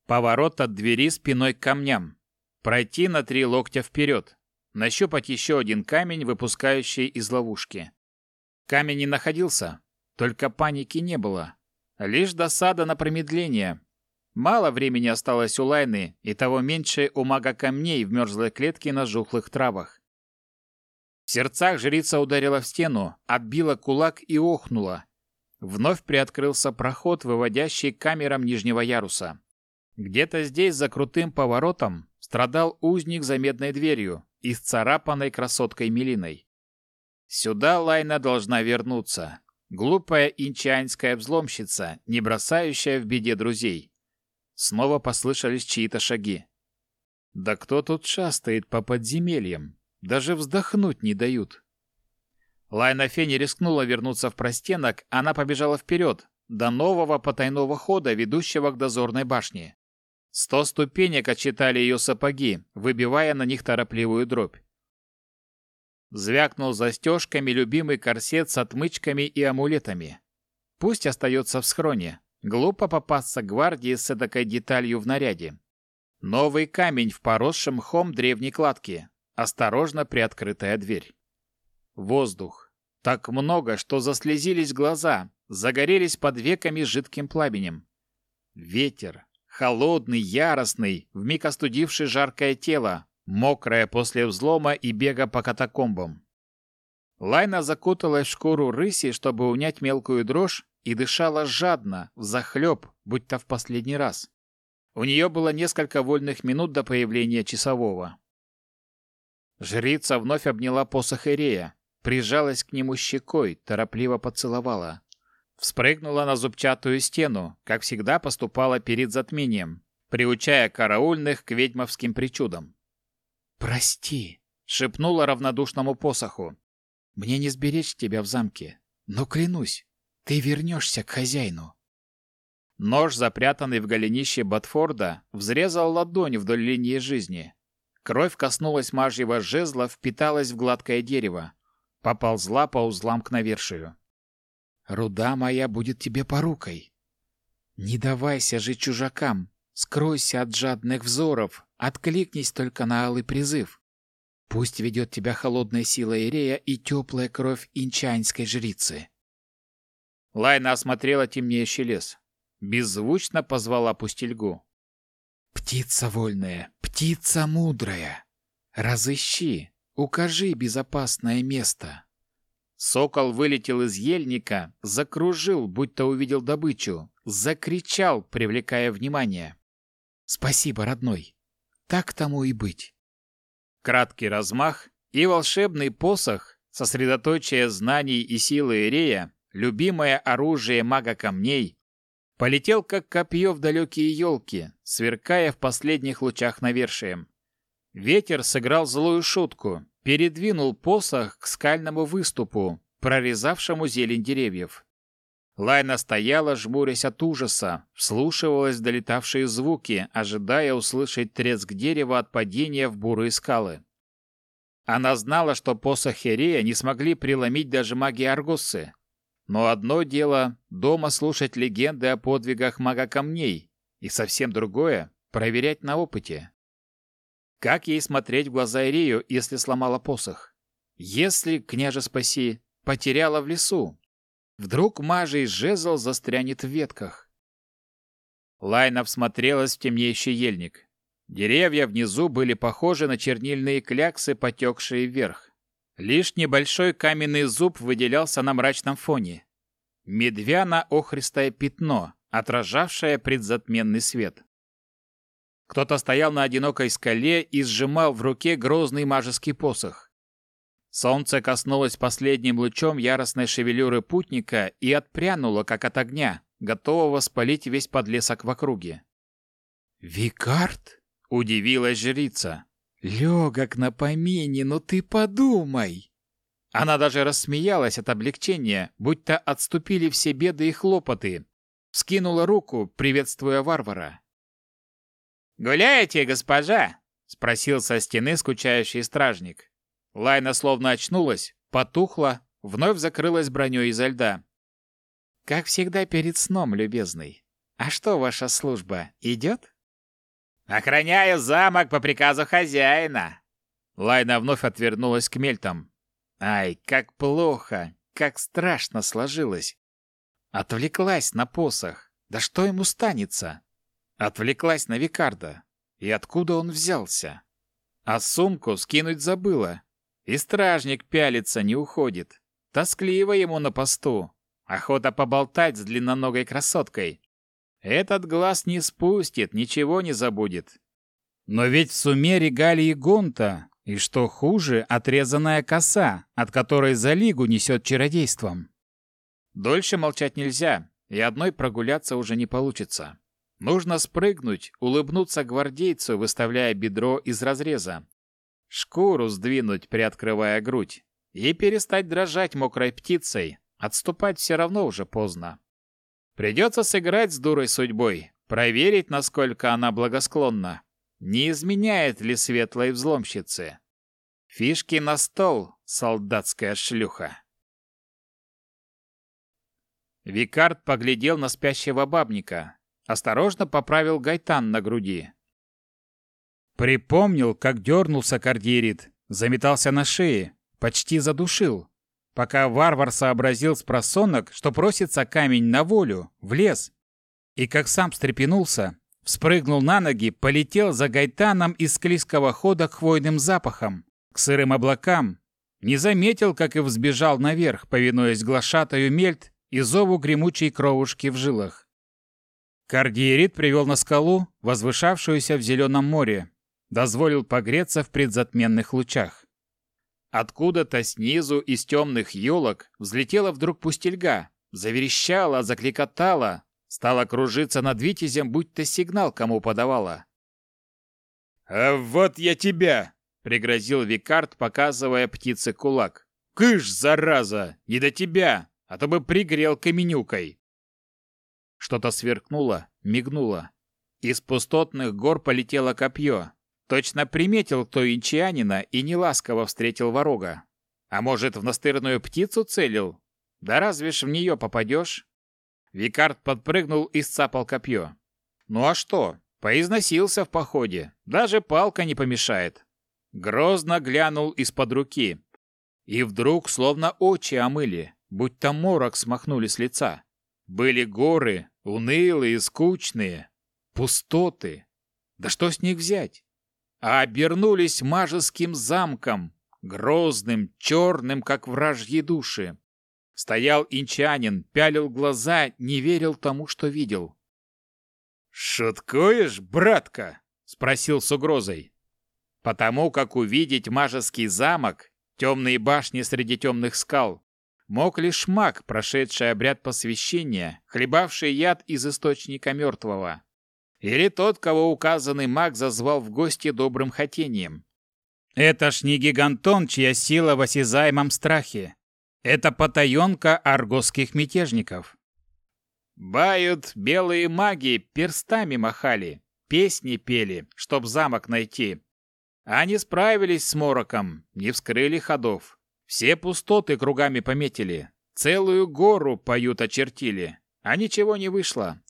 Поворот от двери спиной к камням. Пройти на три локтя вперед. Нащупать еще один камень, выпускающий из ловушки. Камень не находился, только паники не было. Лишь досада на промедление. Мало времени осталось у Лайны, и того меньше у мага камней в мерзлой клетке на жухлых травах. В сердцах жрица ударила в стену, отбила кулак и охнула. Вновь приоткрылся проход, выводящий камерам нижнего яруса. Где-то здесь, за крутым поворотом, страдал узник за медной дверью, исцарапанной красоткой Мелиной. Сюда Лайна должна вернуться. Глупая инчанская взломщица, не бросающая в беде друзей. Снова послышались чьи-то шаги. Да кто тут шастает по подземельям? Даже вздохнуть не дают. Лайна Фе рискнула вернуться в простенок, она побежала вперед, до нового потайного хода, ведущего к дозорной башне. Сто ступенек отчитали ее сапоги, выбивая на них торопливую дробь. Звякнул застежками любимый корсет с отмычками и амулетами. Пусть остается в схроне. Глупо попасться гвардии с эдакой деталью в наряде. Новый камень в поросшем мхом древней кладке. Осторожно приоткрытая дверь. Воздух. Так много, что заслезились глаза, загорелись под веками жидким пламенем. Ветер. Холодный, яростный, вмиг остудивший жаркое тело, мокрое после взлома и бега по катакомбам. Лайна закуталась в шкуру рыси, чтобы унять мелкую дрожь, и дышала жадно, взахлеб, будто в последний раз. У нее было несколько вольных минут до появления часового. Жрица вновь обняла посох Ирея, прижалась к нему щекой, торопливо поцеловала. Вспрыгнула на зубчатую стену, как всегда поступала перед затмением, приучая караульных к ведьмовским причудам. «Прости», — шепнула равнодушному посоху. «Мне не сберечь тебя в замке, но клянусь, ты вернешься к хозяину». Нож, запрятанный в голенище Батфорда, взрезал ладонь вдоль линии жизни. Кровь коснулась мажьего жезла, впиталась в гладкое дерево. Поползла по узлам к навершию. «Руда моя будет тебе порукой. Не давайся же чужакам, скройся от жадных взоров, откликнись только на алый призыв. Пусть ведет тебя холодная сила Ирея и теплая кровь инчанской жрицы». Лайна осмотрела темнеющий лес. беззвучно позвала пустельгу. «Птица вольная, птица мудрая, разыщи, укажи безопасное место». Сокол вылетел из ельника, закружил, будто увидел добычу, закричал, привлекая внимание. «Спасибо, родной. Так тому и быть». Краткий размах, и волшебный посох, сосредоточие знаний и силы Ирея, любимое оружие мага камней, полетел как копье в далекие елки, сверкая в последних лучах навершием. Ветер сыграл злую шутку, передвинул посох к скальному выступу, прорезавшему зелень деревьев. Лайна стояла, жмурясь от ужаса, вслушивалась в долетавшие звуки, ожидая услышать треск дерева от падения в бурые скалы. Она знала, что посох Херея не смогли преломить даже маги Аргуссы. Но одно дело дома слушать легенды о подвигах мага камней, и совсем другое — проверять на опыте. Как ей смотреть в глаза Ирею, если сломала посох? Если, княже спаси, потеряла в лесу? Вдруг мажей жезл застрянет в ветках? Лайна всмотрелась в темнеющий ельник. Деревья внизу были похожи на чернильные кляксы, потекшие вверх. Лишь небольшой каменный зуб выделялся на мрачном фоне. Медвяно-охристое пятно, отражавшее предзатменный свет. Кто-то стоял на одинокой скале и сжимал в руке грозный мажеский посох. Солнце коснулось последним лучом яростной шевелюры путника и отпрянуло, как от огня, готового спалить весь подлесок в округе. «Викард?» Удивилась жрица. «Легок на помине, но ты подумай!» Она даже рассмеялась от облегчения, будто отступили все беды и хлопоты. Скинула руку, приветствуя варвара. «Гуляете, госпожа?» — спросил со стены скучающий стражник. Лайна словно очнулась, потухла, вновь закрылась броней изо льда. «Как всегда перед сном, любезный. А что ваша служба, идет?» «Охраняю замок по приказу хозяина!» Лайна вновь отвернулась к мельтам. Ай, как плохо, как страшно сложилось. Отвлеклась на посох. Да что ему станется? Отвлеклась на Викарда. И откуда он взялся? А сумку скинуть забыла. И стражник пялится, не уходит. Тоскливо ему на посту. Охота поболтать с длинноногой красоткой. Этот глаз не спустит, ничего не забудет. Но ведь в суме регалии Гонта, и что хуже, отрезанная коса, от которой за лигу несет чародейством. Дольше молчать нельзя, и одной прогуляться уже не получится. Нужно спрыгнуть, улыбнуться гвардейцу, выставляя бедро из разреза. Шкуру сдвинуть, приоткрывая грудь. И перестать дрожать мокрой птицей. Отступать все равно уже поздно. Придется сыграть с дурой судьбой, проверить, насколько она благосклонна. Не изменяет ли светлой взломщице? Фишки на стол, солдатская шлюха. Викард поглядел на спящего бабника, осторожно поправил гайтан на груди. Припомнил, как дернулся кардирит, заметался на шее, почти задушил пока варвар сообразил с просонок, что просится камень на волю, в лес. И как сам встрепенулся, вспрыгнул на ноги, полетел за гайтаном из склизкого хода к хвойным запахам, к сырым облакам, не заметил, как и взбежал наверх, повинуясь глашатаю мельт и зову гремучей кровушки в жилах. Кардиерит привел на скалу, возвышавшуюся в зеленом море, дозволил погреться в предзатменных лучах. Откуда-то снизу из темных елок взлетела вдруг пустельга, заверещала, закликотала, стала кружиться над витязем, будто сигнал кому подавала. «А вот я тебя!» — пригрозил Викард, показывая птице кулак. «Кыш, зараза! Не до тебя, а то бы пригрел каменюкой!» Что-то сверкнуло, мигнуло. Из пустотных гор полетело копье, Точно приметил кто инчианина и неласково встретил ворога. А может, в настырную птицу целил? Да разве ж в нее попадешь? Викард подпрыгнул и сцапал копье. Ну а что? Поизносился в походе. Даже палка не помешает. Грозно глянул из-под руки. И вдруг словно очи омыли, будто морок смахнули с лица. Были горы, Унылые, скучные, пустоты. Да что с них взять? А обернулись мажеским замком, грозным, черным, как вражьи души. Стоял инчанин, пялил глаза, не верил тому, что видел. «Шуткуешь, братка?» — спросил с угрозой. Потому как увидеть мажеский замок, темные башни среди темных скал, мог лишь маг, прошедший обряд посвящения, хлебавший яд из источника мертвого. Или тот, кого указанный маг зазвал в гости добрым хотением. Это ж не гигантон, чья сила в осязаемом страхе. Это потаенка аргосских мятежников. Бают белые маги перстами махали, песни пели, чтоб замок найти. Они справились с мороком, не вскрыли ходов. Все пустоты кругами пометили, целую гору поют очертили, а ничего не вышло.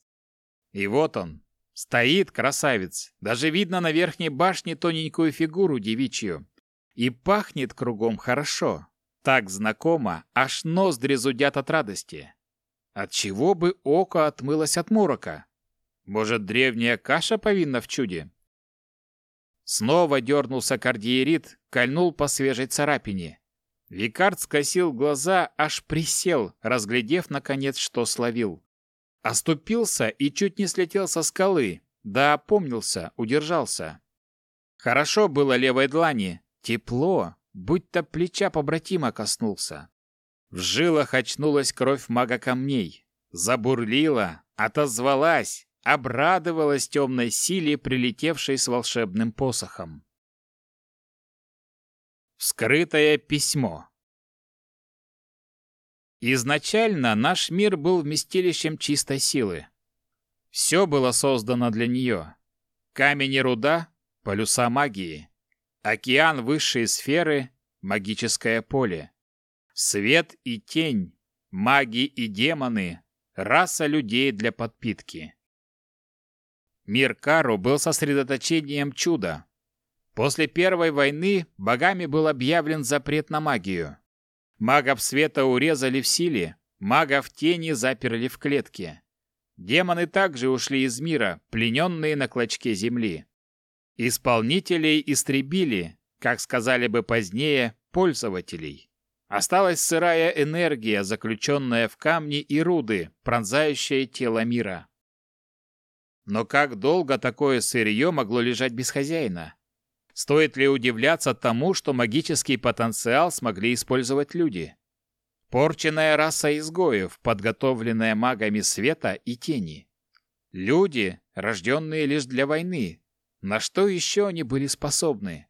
И вот он, Стоит красавец, даже видно на верхней башне тоненькую фигуру девичью. И пахнет кругом хорошо, так знакомо, аж ноздри зудят от радости. От чего бы око отмылось от морока? Может, древняя каша повинна в чуде? Снова дернулся кардиерит, кольнул по свежей царапине. Викард скосил глаза, аж присел, разглядев, наконец, что словил. Оступился и чуть не слетел со скалы. Да опомнился, удержался. Хорошо было левой длани. Тепло, будто плеча побратима коснулся. В жилах очнулась кровь мага камней. Забурлила, отозвалась, обрадовалась темной силе, прилетевшей с волшебным посохом. Вскрытое письмо Изначально наш мир был вместилищем чистой силы. Все было создано для нее. Камень и руда – полюса магии. Океан высшей сферы – магическое поле. Свет и тень, маги и демоны, раса людей для подпитки. Мир Кару был сосредоточением чуда. После Первой войны богами был объявлен запрет на магию. Магов света урезали в силе, магов тени заперли в клетке. Демоны также ушли из мира, плененные на клочке земли. Исполнителей истребили, как сказали бы позднее, пользователей. Осталась сырая энергия, заключенная в камни и руды, пронзающая тело мира. Но как долго такое сырье могло лежать без хозяина? Стоит ли удивляться тому, что магический потенциал смогли использовать люди? Порченная раса изгоев, подготовленная магами света и тени. Люди, рожденные лишь для войны. На что еще они были способны?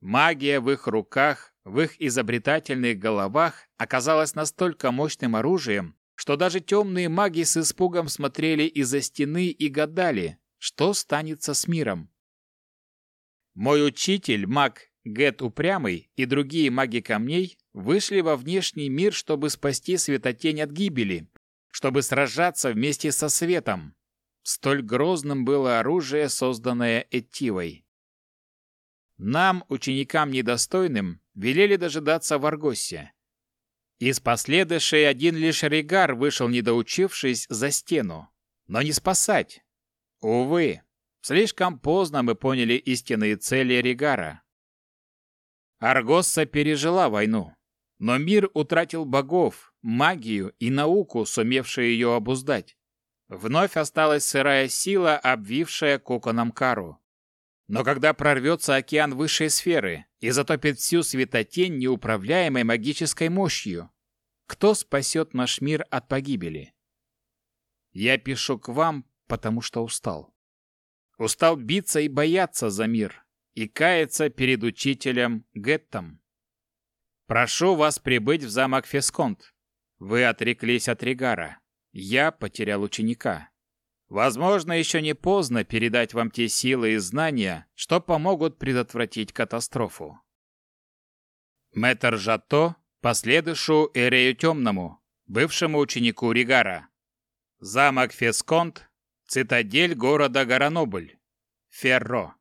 Магия в их руках, в их изобретательных головах оказалась настолько мощным оружием, что даже темные маги с испугом смотрели из-за стены и гадали, что станется с миром. Мой учитель, маг Гет Упрямый и другие маги камней вышли во внешний мир, чтобы спасти светотень от гибели, чтобы сражаться вместе со светом. Столь грозным было оружие, созданное Этивой. Нам, ученикам недостойным, велели дожидаться в Аргосе. Из последующей один лишь Регар вышел, недоучившись, за стену. Но не спасать. Увы, Слишком поздно мы поняли истинные цели Ригара. Аргосса пережила войну, но мир утратил богов, магию и науку, сумевшие ее обуздать. Вновь осталась сырая сила, обвившая коконом Кару. Но когда прорвется океан высшей сферы и затопит всю светотень неуправляемой магической мощью, кто спасет наш мир от погибели? Я пишу к вам, потому что устал. Устал биться и бояться за мир, и каяться перед учителем Геттом. Прошу вас прибыть в замок Фесконт. Вы отреклись от Ригара. Я потерял ученика. Возможно, еще не поздно передать вам те силы и знания, что помогут предотвратить катастрофу. Мэтр Жато, последующему Эрею Темному, бывшему ученику Ригара. Замок Фесконт, Цитадель города Гаранобль. Ферро.